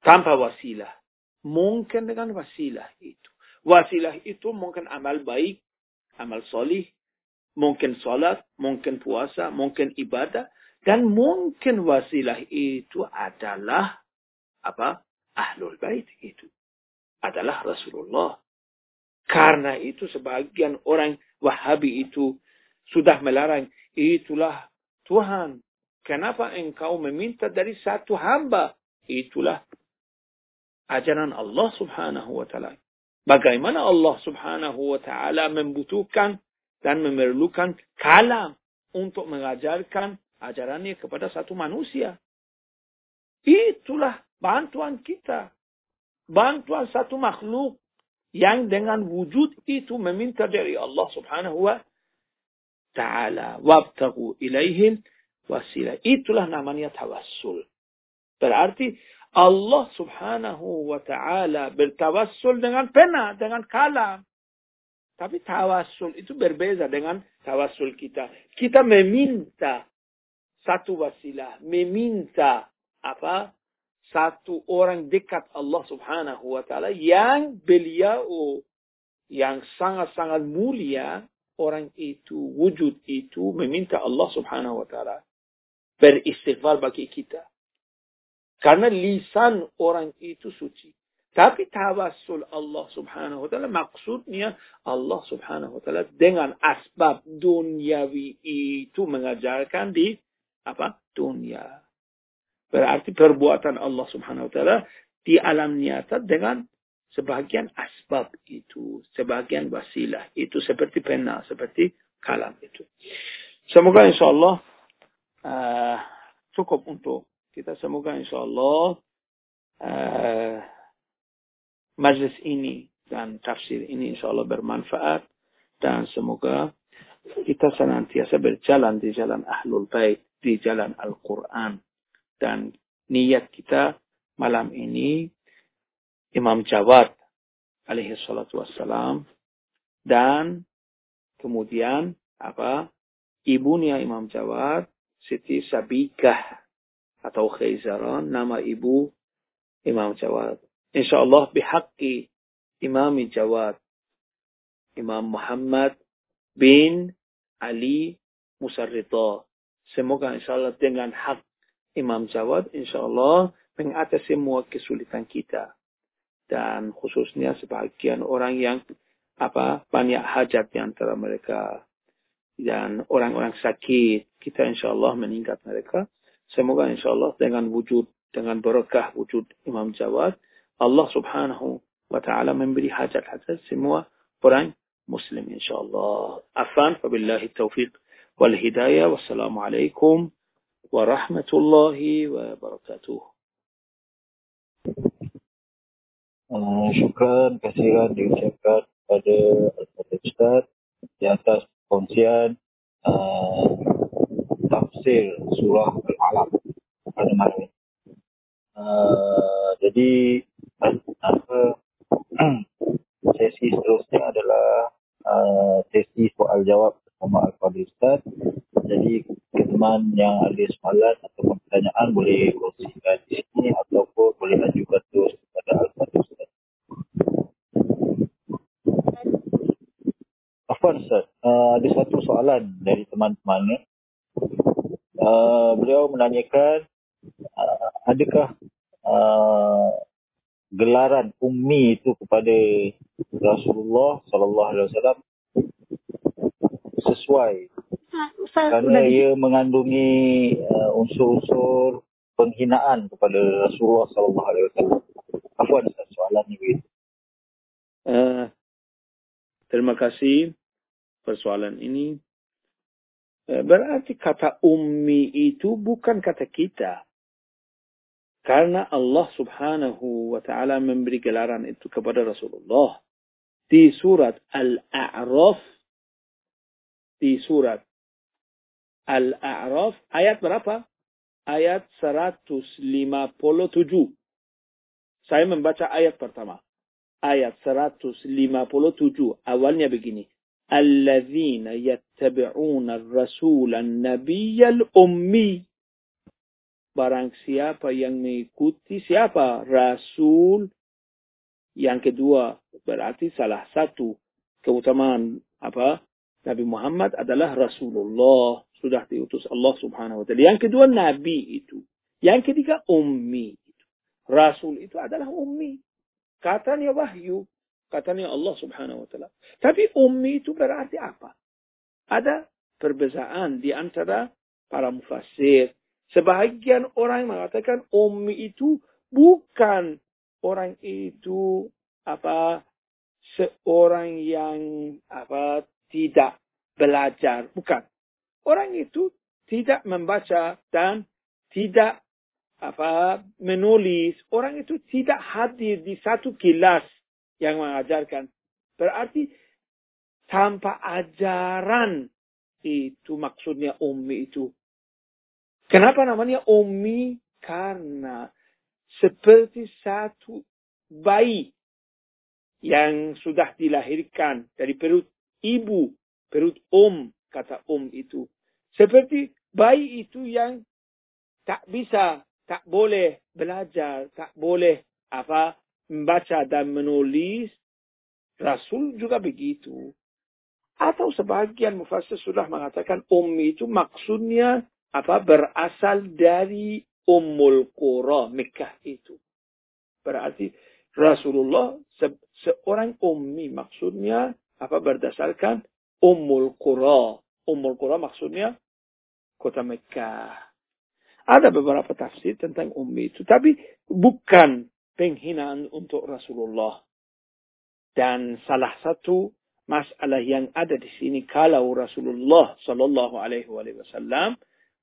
Tanpa wasilah. Mungkin dengan wasilah itu. Wasilah itu mungkin amal baik, amal solih, mungkin salat, mungkin puasa, mungkin ibadah, dan mungkin wasilah itu adalah apa? Ahlul bait itu. Adalah Rasulullah. Karena itu sebagian orang Wahabi itu sudah melarang. Itulah Tuhan. Kenapa engkau meminta dari satu hamba? Itulah ajaran Allah subhanahu wa ta'ala. Bagaimana Allah subhanahu wa ta'ala membutuhkan dan memerlukan kalam untuk mengajarkan ajarannya kepada satu manusia. Itulah bantuan kita. Bantuan satu makhluk yang dengan wujud itu meminta dari Allah subhanahu wa ta'ala. Wabtagu ilaihim wasilah. Itulah namanya tawassul. Berarti Allah subhanahu wa ta'ala bertawassul dengan pena, dengan kalam. Tapi tawassul itu berbeza dengan tawassul kita. Kita meminta satu wasilah, meminta apa? Satu orang dekat Allah subhanahu wa ta'ala yang beliau yang sangat-sangat mulia orang itu, wujud itu meminta Allah subhanahu wa ta'ala beristighfar bagi kita. Karena lisan orang itu suci. Tapi tawassul Allah subhanahu wa ta'ala maksudnya Allah subhanahu wa ta'ala dengan asbab duniawi itu mengajarkan di apa dunia. Berarti perbuatan Allah subhanahu wa ta'ala di alam nyata dengan sebagian asbab itu, sebagian wasilah itu seperti pena, seperti kalam itu. Semoga insya Allah uh, cukup untuk kita semoga insya Allah uh, majlis ini dan tafsir ini insya Allah bermanfaat dan semoga kita senantiasa berjalan di jalan ahlul bait di jalan Al-Quran dan niat kita malam ini Imam Jawad alaihi salatu wassalam dan kemudian apa ibunya Imam Jawad Siti Sabikah atau Khayzaran, nama ibu Imam Jawad. InsyaAllah bihaqi Imam Jawad. Imam Muhammad bin Ali Musarrita. Semoga insyaAllah dengan hak Imam Jawad, insyaAllah mengatasi semua kesulitan kita. Dan khususnya sebagian orang yang apa banyak hajat di antara mereka dan orang-orang sakit kita insya Allah meningkat mereka. Semoga insya Allah dengan wujud, dengan berkah wujud Imam Jawad, Allah subhanahu wa ta'ala memberi hajat-hajat semua orang muslim insya Allah. Afan, wabillahi taufiq wal hidayah. Wassalamualaikum warahmatullahi wabarakatuh. Uh, syukran kasihan diucapkan kepada Ustaz di atas kongsian uh, tafsir surah Al-Alaq pada malam ini. Uh, jadi apa *clears throat* sesi seterusnya adalah uh, sesi soal jawab bersama Al-Fadhil Ustaz. Jadi teman yang ada soalan atau pertanyaan boleh kongsikan di sini ataupun boleh ajukan terus kepada Al-Fadhil Ustaz. Afwan Ustaz, uh, ada satu soalan dari teman-teman uh, beliau menanyakan uh, adakah uh, gelaran ummi itu kepada Rasulullah sallallahu alaihi wasallam sesuai kerana ia mengandungi uh, unsur-unsur penghinaan kepada Rasulullah sallallahu alaihi wasallam. Apa soalan ini? Uh, terima kasih persoalan ini. Eh, berarti kata ummi itu bukan kata kita. Karena Allah subhanahu wa ta'ala memberi gelaran itu kepada Rasulullah. Di surat Al-A'raf di surat Al-A'raf ayat berapa? Ayat 157. Saya membaca ayat pertama. Ayat 157 awalnya begini. Alladzina yattabi'una ar-rasul an-nabiyyal ummi. Barang siapa yang mengikuti siapa? Rasul yang kedua berarti salah satu keutamaan apa Nabi Muhammad adalah Rasulullah sudah diutus Allah Subhanahu wa taala yang kedua nabi itu yang ketiga ummi itu rasul itu adalah ummi katanya wahyu katanya Allah Subhanahu wa taala. Tapi ummi itu berarti apa? Ada perbezaan di antara para mufassir. Sebahagian orang mengatakan ummi itu bukan orang itu apa seorang yang apa tidak belajar, bukan. Orang itu tidak membaca dan tidak apa menulis. Orang itu tidak hadir di satu kelas yang mengajarkan. Berarti tanpa ajaran itu maksudnya ummi itu. Kenapa namanya ummi? Karena seperti satu bayi yang sudah dilahirkan dari perut ibu, perut om, kata om itu. Seperti bayi itu yang tak bisa, tak boleh belajar, tak boleh apa membaca dan menulis. Rasul juga begitu. Atau sebagian mufassir sudah mengatakan ummi itu maksudnya apa berasal dari Ummul Qura Mekah itu. Berarti Rasulullah se seorang ummi maksudnya apa berdasarkan Ummul Qura. Ummul Qura maksudnya kota Mekah. Ada beberapa tafsir tentang ummi itu, tapi bukan penghinaan untuk Rasulullah. Dan salah satu masalah yang ada di sini kalau Rasulullah Shallallahu Alaihi Wasallam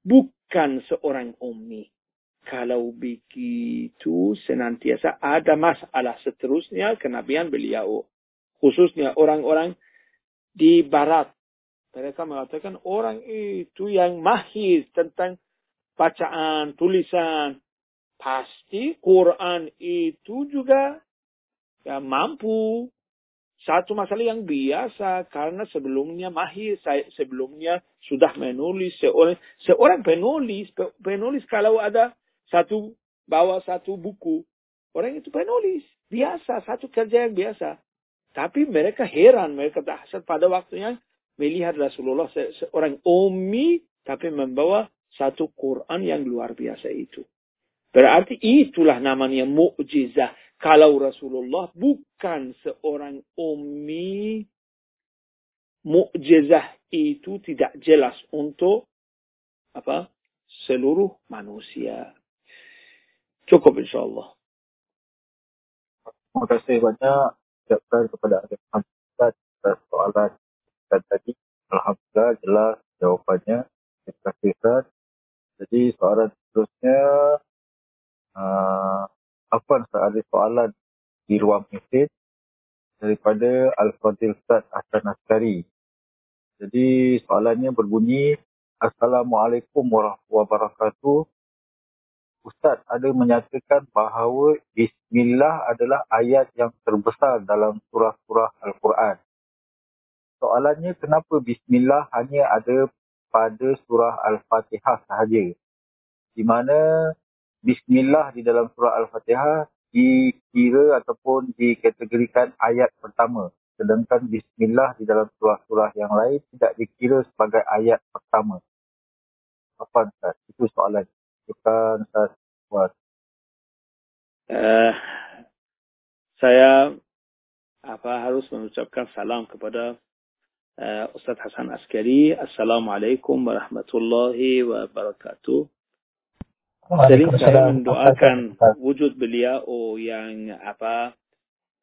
bukan seorang ummi. Kalau begitu senantiasa ada masalah seterusnya kenabian beliau. Khususnya orang-orang di barat. Mereka mengatakan orang itu yang mahir tentang bacaan, tulisan. Pasti Quran itu juga ya, mampu satu masalah yang biasa karena sebelumnya mahir, sebelumnya sudah menulis seorang seorang penulis penulis kalau ada satu bawa satu buku orang itu penulis biasa satu kerja yang biasa tapi mereka heran mereka dahsyat pada waktunya melihat Rasulullah seorang ummi tapi membawa satu Quran yang luar biasa itu berarti itulah namanya mukjizah kalau Rasulullah bukan seorang ummi, mukjizah itu tidak jelas untuk apa seluruh manusia. Cukup insyaAllah. Terima kasih banyak ucapkan kepada Adik Muhammad atas soalan dan tadi. Alhamdulillah jelas jawapannya. Terima kasih Ustaz. Jadi soalan seterusnya uh, apa ada soalan di ruang mesej daripada Al-Fadhil Ustaz Hassan Askari. Jadi soalannya berbunyi, Assalamualaikum warahmatullahi wabarakatuh. Ustaz ada menyatakan bahawa Bismillah adalah ayat yang terbesar dalam surah-surah Al-Quran. Soalannya kenapa Bismillah hanya ada pada surah Al-Fatihah sahaja? Di mana Bismillah di dalam surah Al-Fatihah dikira ataupun dikategorikan ayat pertama. Sedangkan Bismillah di dalam surah-surah yang lain tidak dikira sebagai ayat pertama. Apa Ustaz? Itu soalan. Bukan Ustaz Puas. Uh, saya apa harus mengucapkan salam kepada uh, Ustaz Hasan Askari. Assalamualaikum warahmatullahi wabarakatuh. Sering saya mendoakan wujud beliau yang apa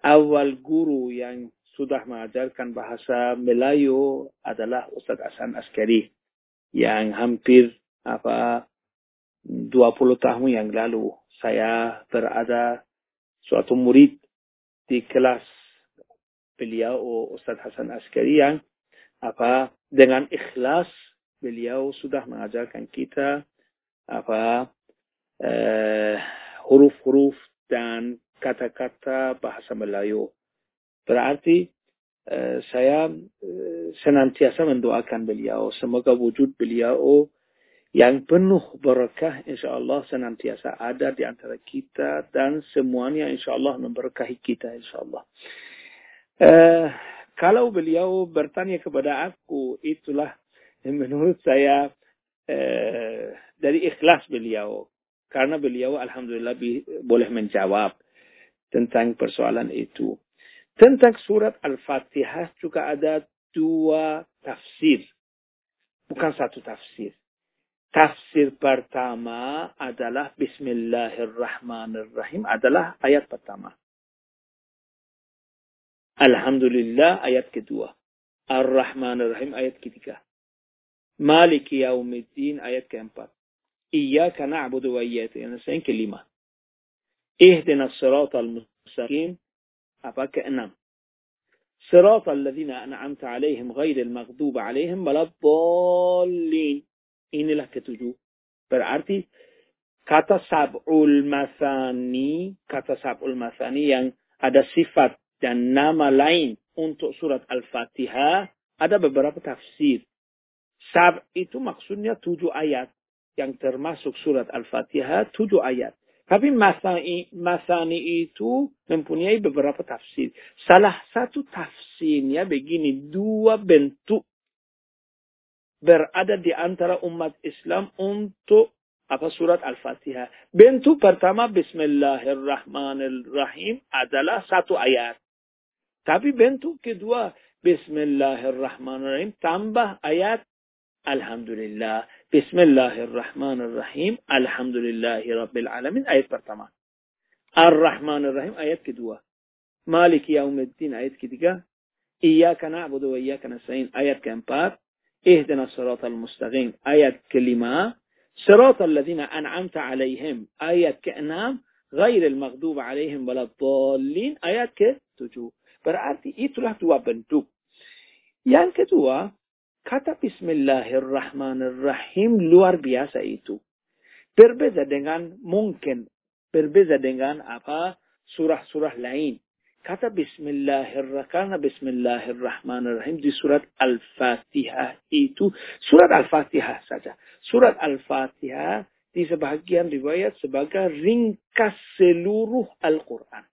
awal guru yang sudah mengajarkan bahasa Melayu adalah Ustaz Hasan Askari yang hampir apa 20 tahun yang lalu saya berada suatu murid di kelas beliau Ustaz Hasan Askari yang apa dengan ikhlas beliau sudah mengajarkan kita apa uh, huruf-huruf dan kata-kata bahasa Melayu. Berarti uh, saya uh, senantiasa mendoakan beliau. Semoga wujud beliau yang penuh berkah insyaAllah senantiasa ada di antara kita dan semuanya insyaAllah memberkahi kita insyaAllah. Uh, kalau beliau bertanya kepada aku, itulah menurut saya uh, dari ikhlas beliau karena beliau alhamdulillah boleh menjawab tentang persoalan itu. Tentang surat Al-Fatihah juga ada dua tafsir. Bukan satu tafsir. Tafsir pertama adalah Bismillahirrahmanirrahim adalah ayat pertama. Alhamdulillah ayat kedua. Ar-Rahmanirrahim ayat ketiga. Maliki yaumiddin ayat keempat. Iyaka na'budu wa iyyaka nasta'in kelima. Ihdina siratal mustaqim apa keenam. صراط الذين أنعمت عليهم غير المغضوب عليهم ولا الضالين inilah ketujuh. Berarti kata sab'ul masani, kata sab'ul masani yang ada sifat dan nama lain untuk surat Al-Fatihah, ada beberapa tafsir. Sab itu maksudnya tujuh ayat yang termasuk surat Al-Fatihah, tujuh ayat. Tapi masani, masani itu mempunyai beberapa tafsir. Salah satu tafsirnya begini, dua bentuk berada di antara umat Islam untuk apa surat Al-Fatihah. Bentuk pertama Bismillahirrahmanirrahim adalah satu ayat. Tapi bentuk kedua Bismillahirrahmanirrahim tambah ayat Alhamdulillah. Bismillahirrahmanirrahim. Alhamdulillahi Rabbil Alamin. Ayat pertama. Ar-Rahmanirrahim. Ayat kedua. Maliki Yaumiddin. Ayat ketiga. Iyaka na'budu wa iyaka nasta'in. Ayat keempat. اهدنا الصراط المستقيم. آية كلمة. صراط الذين أنعمت عليهم. آية كأنام. غير المغضوب عليهم ولا الضالين. آية كتجو. برأتي إيه وبنتو يعني كتوا. كتب بسم الله الرحمن الرحيم. لوار بياسا إيتو. بربزة دengan ممكن. بربزة دengan أبا. سورة سورة لعين. Kata Bismillahirrahmanirrahim, karena Bismillahirrahmanirrahim di surat Al-Fatihah itu, surat Al-Fatihah saja. Surat Al-Fatihah di sebagian riwayat sebagai ringkas seluruh Al-Quran.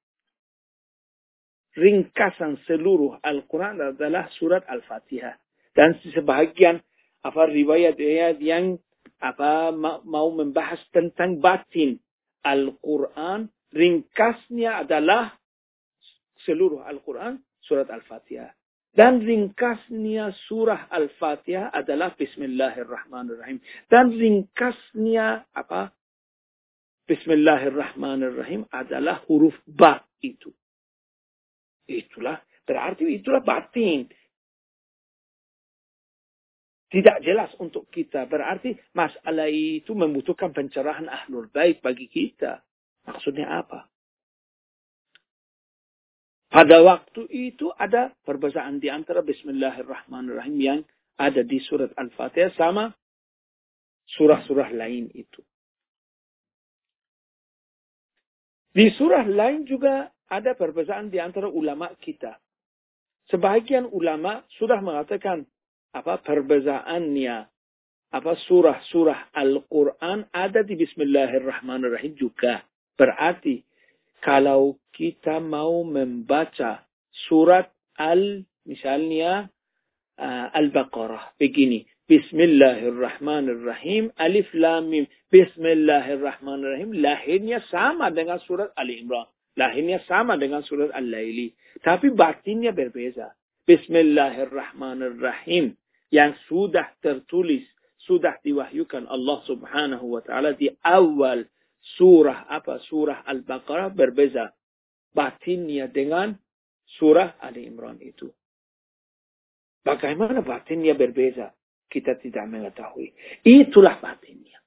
Ringkasan seluruh Al-Quran adalah surat Al-Fatihah dan sebahagian apa riwayat-riwayat yang apa mau membahas tentang batin Al-Quran ringkasnya adalah seluruh Al-Quran surat Al-Fatihah dan ringkasnya surah Al-Fatihah adalah Bismillahirrahmanirrahim dan ringkasnya apa Bismillahirrahmanirrahim adalah huruf ba itu itulah berarti itulah batin tidak jelas untuk kita. Berarti masalah itu membutuhkan pencerahan ahlul baik bagi kita. Maksudnya apa? Pada waktu itu ada perbezaan di antara Bismillahirrahmanirrahim yang ada di surat Al-Fatihah sama surah-surah lain itu. Di surah lain juga ada perbezaan di antara ulama kita. Sebagian ulama sudah mengatakan apa perbezaannya apa surah-surah Al-Quran ada di Bismillahirrahmanirrahim juga. Berarti kalau kita mau membaca surat Al misalnya uh, Al-Baqarah begini. Bismillahirrahmanirrahim. Alif Lam Mim. Bismillahirrahmanirrahim. Lahirnya sama dengan surat Ali Imran. Lahirnya sama dengan surat Al-Laili. Tapi batinnya berbeza. Bismillahirrahmanirrahim yang sudah tertulis, sudah diwahyukan Allah Subhanahu wa taala di awal surah apa? Surah Al-Baqarah berbeza batinnya dengan surah Ali Imran itu. Bagaimana batinnya berbeza? Kita tidak mengetahui. Itulah batinnya.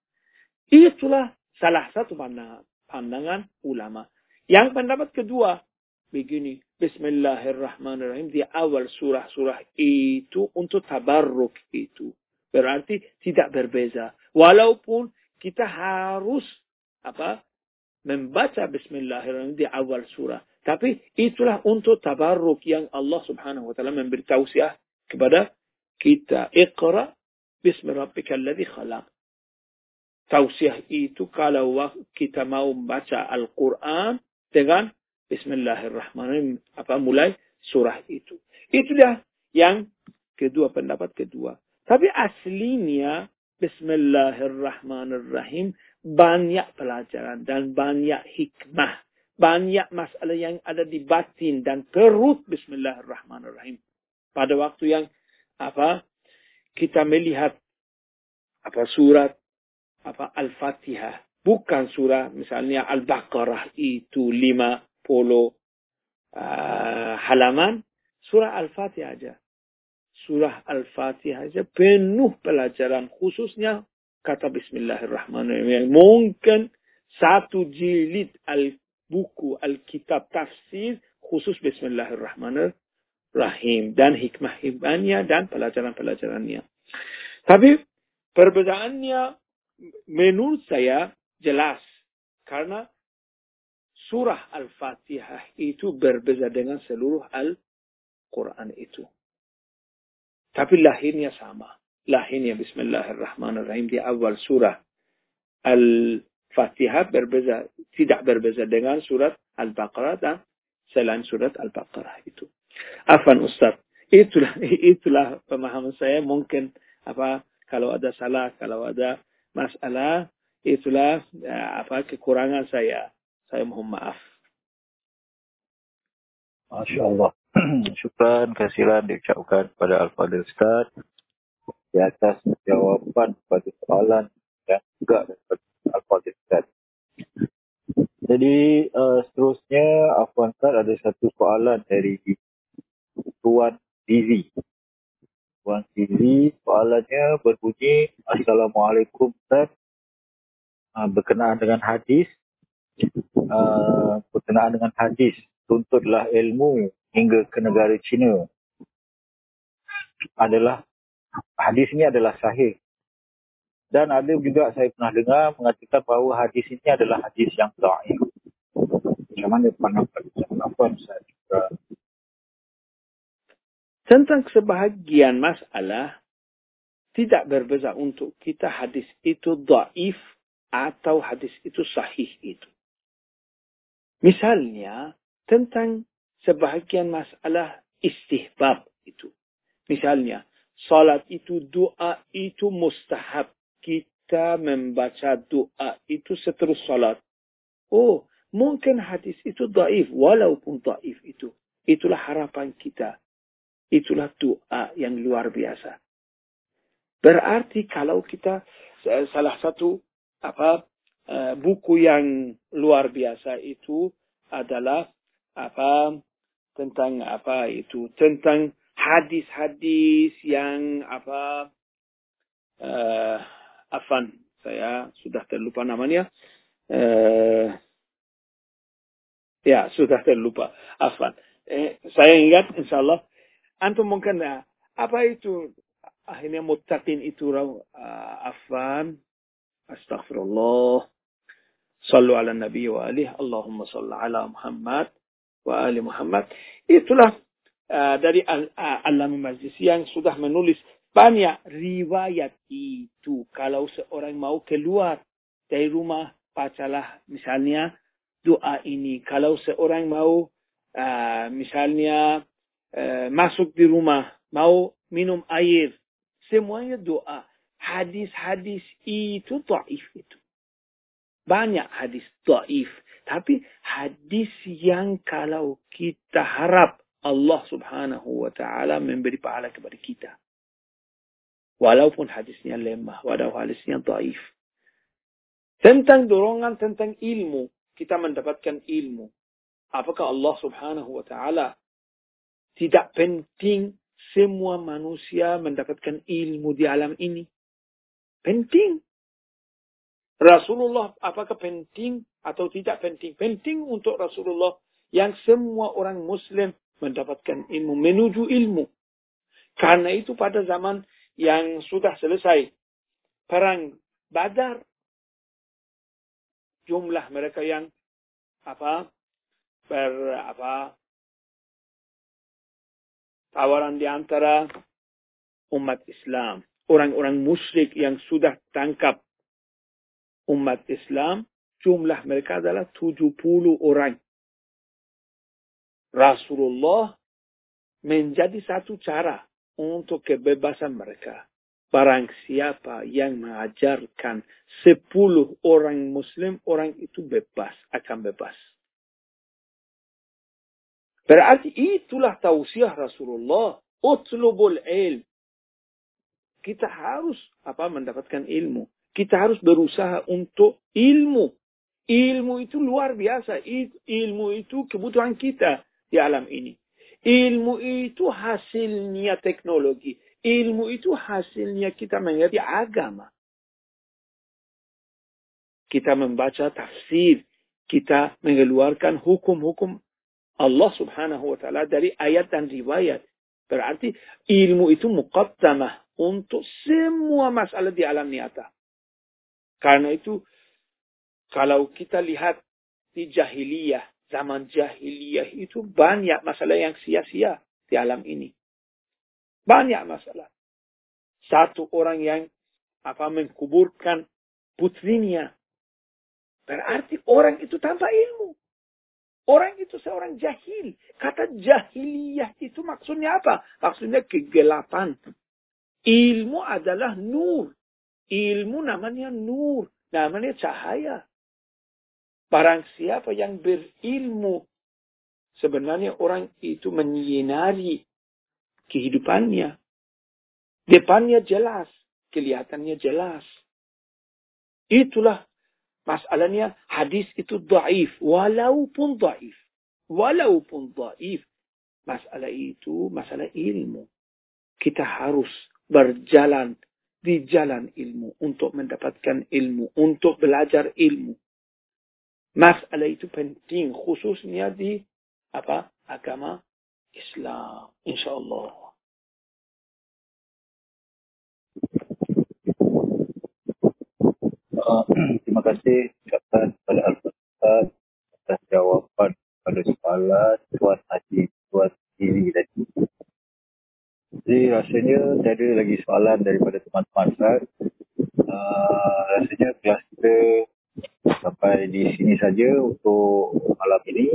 Itulah salah satu pandangan, pandangan ulama. Yang pendapat kedua, begini. Bismillahirrahmanirrahim. Di awal surah-surah itu untuk tabarruk itu. Berarti tidak berbeza. Walaupun kita harus apa membaca Bismillahirrahmanirrahim di awal surah. Tapi itulah untuk tabarruk yang Allah subhanahu wa ta'ala memberi tausiah kepada kita. Iqra bismi rabbika khalaq. Tausiah itu kalau kita mau membaca Al-Quran dengan Bismillahirrahmanirrahim. Apa mulai surah itu. Itulah yang kedua pendapat kedua. Tapi aslinya Bismillahirrahmanirrahim. Banyak pelajaran dan banyak hikmah. Banyak masalah yang ada di batin dan perut. Bismillahirrahmanirrahim. Pada waktu yang apa kita melihat apa surat apa Al-Fatihah. Bukan surah misalnya Al-Baqarah itu lima puluh uh, halaman. Surah Al-Fatihah aja surah Al-Fatihah aja penuh pelajaran khususnya kata Bismillahirrahmanirrahim mungkin satu jilid al buku Alkitab tafsir khusus Bismillahirrahmanirrahim dan hikmah-hikmahnya dan pelajaran-pelajarannya. Tapi perbedaannya menurut saya jelas karena surah Al-Fatihah itu berbeda dengan seluruh Al-Quran itu. Tapi lahirnya sama. Lahirnya Bismillahirrahmanirrahim di awal surah Al-Fatihah berbeza, tidak berbeza dengan surat Al-Baqarah dan selain surat Al-Baqarah itu. Afan Ustaz, itulah *laughs* itulah pemahaman saya mungkin apa kalau ada salah, kalau ada masalah, itulah ya, apa kekurangan saya. Saya mohon maaf. Masya Allah. *clears throat* Syukran kasihan diucapkan kepada Al-Fadhil Ustaz di atas jawaban pada soalan dan juga daripada Al-Fadhil Ustaz. Jadi uh, seterusnya Afwan Ustaz ada satu soalan dari Tuan Dizi. Tuan Dizi soalannya berbunyi Assalamualaikum Ustaz. Uh, berkenaan dengan hadis uh, berkenaan dengan hadis tuntutlah ilmu hingga ke negara China adalah hadis ini adalah sahih. Dan ada juga saya pernah dengar mengatakan bahawa hadis ini adalah hadis yang dhaif. Macam mana pandangan saya juga Tentang sebahagian masalah tidak berbeza untuk kita hadis itu dhaif atau hadis itu sahih itu. Misalnya tentang sebahagian masalah istihbab itu. Misalnya, salat itu doa itu mustahab. Kita membaca doa itu seterus salat. Oh, mungkin hadis itu daif, walaupun daif itu. Itulah harapan kita. Itulah doa yang luar biasa. Berarti kalau kita salah satu apa uh, buku yang luar biasa itu adalah apa tentang apa itu tentang hadis-hadis yang apa uh, afan. Saya sudah terlupa namanya. Uh, ya sudah terlupa. Afan. Eh, saya ingat insyaallah antum mungkin uh, apa itu akhirnya muttaqin itu uh, afan. Astaghfirullah. Sallu ala nabi wa alih. Allahumma salli ala Muhammad wa ali Muhammad. Itulah uh, dari Al-Alami Majlis yang sudah menulis banyak riwayat itu. Kalau seorang mau keluar dari rumah, bacalah misalnya doa ini. Kalau seorang mau uh, misalnya uh, masuk di rumah, mau minum air, semuanya doa. Hadis-hadis itu taif itu. Banyak hadis taif tapi hadis yang kalau kita harap Allah subhanahu wa ta'ala memberi pahala kepada kita. Walaupun hadisnya lemah, walaupun hadisnya daif. Tentang dorongan tentang ilmu, kita mendapatkan ilmu. Apakah Allah subhanahu wa ta'ala tidak penting semua manusia mendapatkan ilmu di alam ini? Penting. Rasulullah apakah penting atau tidak penting? Penting untuk Rasulullah yang semua orang Muslim mendapatkan ilmu, menuju ilmu. Karena itu pada zaman yang sudah selesai perang Badar, jumlah mereka yang apa ber apa tawaran di antara umat Islam, orang-orang musyrik yang sudah tangkap umat Islam, jumlah mereka adalah 70 orang. Rasulullah menjadi satu cara untuk kebebasan mereka. Barang siapa yang mengajarkan 10 orang muslim, orang itu bebas, akan bebas. Berarti itulah tausiah Rasulullah. Utlubul ilm. Kita harus apa mendapatkan ilmu. Kita harus berusaha untuk ilmu. Ilmu itu luar biasa. Ilmu itu kebutuhan kita di alam ini. Ilmu itu hasilnya teknologi. Ilmu itu hasilnya kita mengerti agama. Kita membaca tafsir. Kita mengeluarkan hukum-hukum Allah subhanahu wa ta'ala dari ayat dan riwayat. Berarti ilmu itu muqaddamah untuk semua masalah di alam nyata. Karena itu kalau kita lihat di jahiliyah, zaman jahiliyah itu banyak masalah yang sia-sia di alam ini. Banyak masalah. Satu orang yang apa mengkuburkan putrinya. Berarti orang itu tanpa ilmu. Orang itu seorang jahil. Kata jahiliyah itu maksudnya apa? Maksudnya kegelapan. Ilmu adalah nur. Ilmu namanya nur. Namanya cahaya. Barang siapa yang berilmu, sebenarnya orang itu menyinari kehidupannya. Depannya jelas, kelihatannya jelas. Itulah masalahnya hadis itu daif, walaupun daif. Walaupun daif. Masalah itu masalah ilmu. Kita harus berjalan di jalan ilmu untuk mendapatkan ilmu, untuk belajar ilmu. Masalah itu penting khususnya di apa agama Islam insyaallah. Uh, terima kasih ucapkan kepada Al-Fatihah atas jawapan pada soalan Tuan Haji Tuan Diri tadi. Jadi rasanya tiada lagi soalan daripada teman-teman Ustaz. Uh, rasanya kelas kita sampai di sini saja untuk malam ini.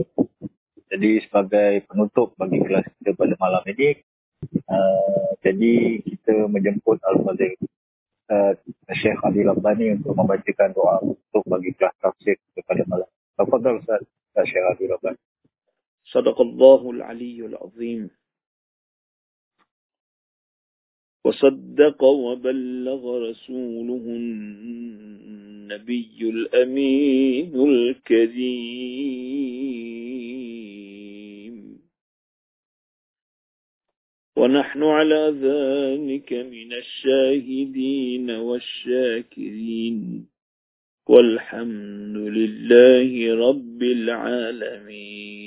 Jadi sebagai penutup bagi kelas kita pada malam ini, uh, jadi kita menjemput Al-Fadhil uh, Syekh Adil Rabbani untuk membacakan doa untuk bagi kelas tafsir kita pada malam. Tafadhal Ustaz Syekh Adil Rabbani. Sadaqallahul Aliyyul Azim. وصدق وبلغ رسوله النبي الأمين الكريم. ونحن على ذلك من الشاهدين والشاكرين. والحمد لله رب العالمين.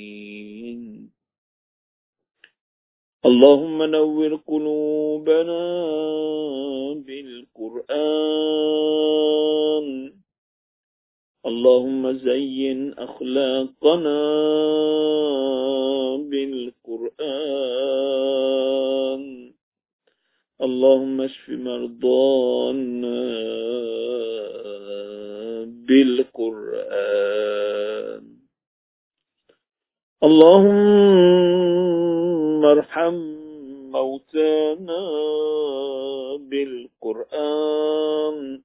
اللهم نور قلوبنا بالقرآن. اللهم زين أخلاقنا بالقرآن. اللهم اشف مرضانا بالقرآن. اللهم ارحم موتانا بالقرآن.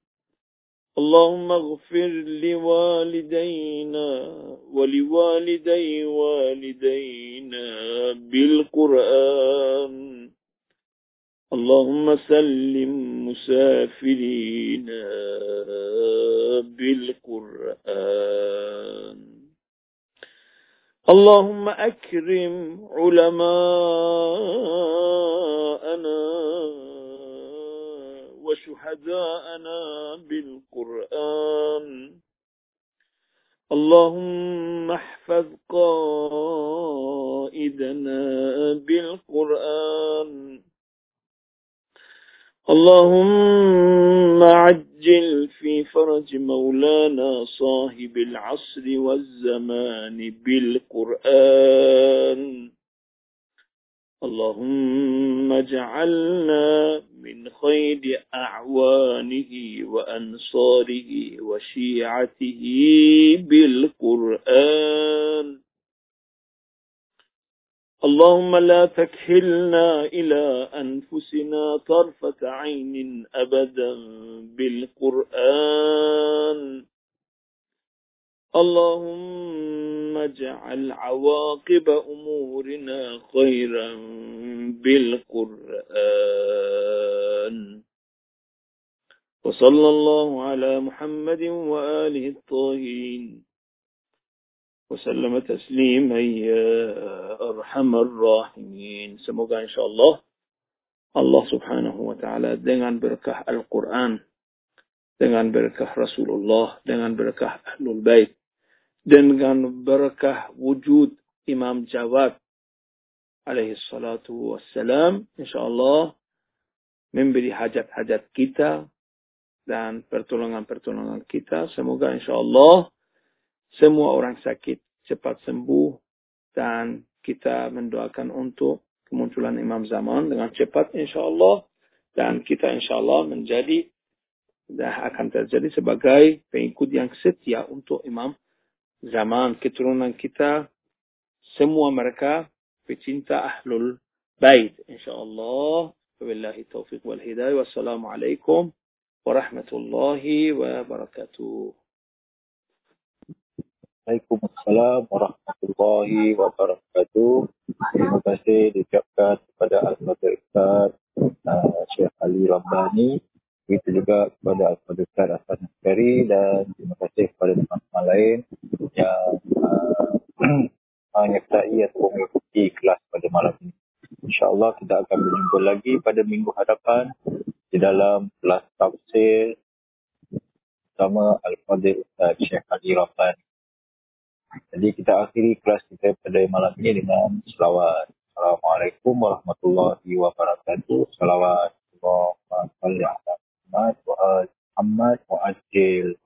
اللهم اغفر لوالدينا ولوالدي والدينا بالقرآن. اللهم سلم مسافرينا بالقرآن. اللهم أكرم علماءنا وشهداءنا بالقرآن. اللهم احفظ قائدنا بالقرآن. اللهم عجل في فرج مولانا صاحب العصر والزمان بالقرآن. اللهم اجعلنا من خير أعوانه وأنصاره وشيعته بالقرآن. اللهم لا تكهلنا إلى أنفسنا طرفة عين أبدا بالقرآن. اللهم اجعل عواقب أمورنا خيرا بالقرآن. وصلى الله على محمد وآله الطاهرين. وسلم تسليما يا أرحم الراحمين semoga insyaallah Allah subhanahu wa ta'ala dengan berkah Al-Quran dengan berkah Rasulullah dengan berkah Ahlul Bait dengan berkah wujud Imam Jawad alaihi salatu wassalam insyaallah memberi hajat-hajat kita dan pertolongan-pertolongan kita semoga insyaallah semua orang sakit cepat sembuh dan kita mendoakan untuk kemunculan Imam Zaman dengan cepat insyaAllah. Dan kita insyaAllah menjadi dah akan terjadi sebagai pengikut yang setia untuk Imam Zaman. Keturunan kita semua mereka pecinta ahlul bait insyaallah. Wabillahi taufiq wal hidayah. Wassalamualaikum warahmatullahi wabarakatuh Waalaikumsalam warahmatullahi wabarakatuh. Terima kasih diucapkan kepada Al-Fadhil Ustaz uh, Syekh Ali Rabbani. Begitu juga kepada Al-Fadhil Ustaz Hasan Askari dan terima kasih kepada teman-teman lain yang uh, *clears throat* menyertai atau mengikuti kelas pada malam ini. InsyaAllah kita akan berjumpa lagi pada minggu hadapan di dalam kelas tafsir bersama Al-Fadhil Ustaz Syekh Ali Rabbani. Jadi kita akhiri kelas kita pada malam ini dengan selawat. Assalamualaikum warahmatullahi wabarakatuh. Selawat. Allahumma salli ala Muhammad wa ajil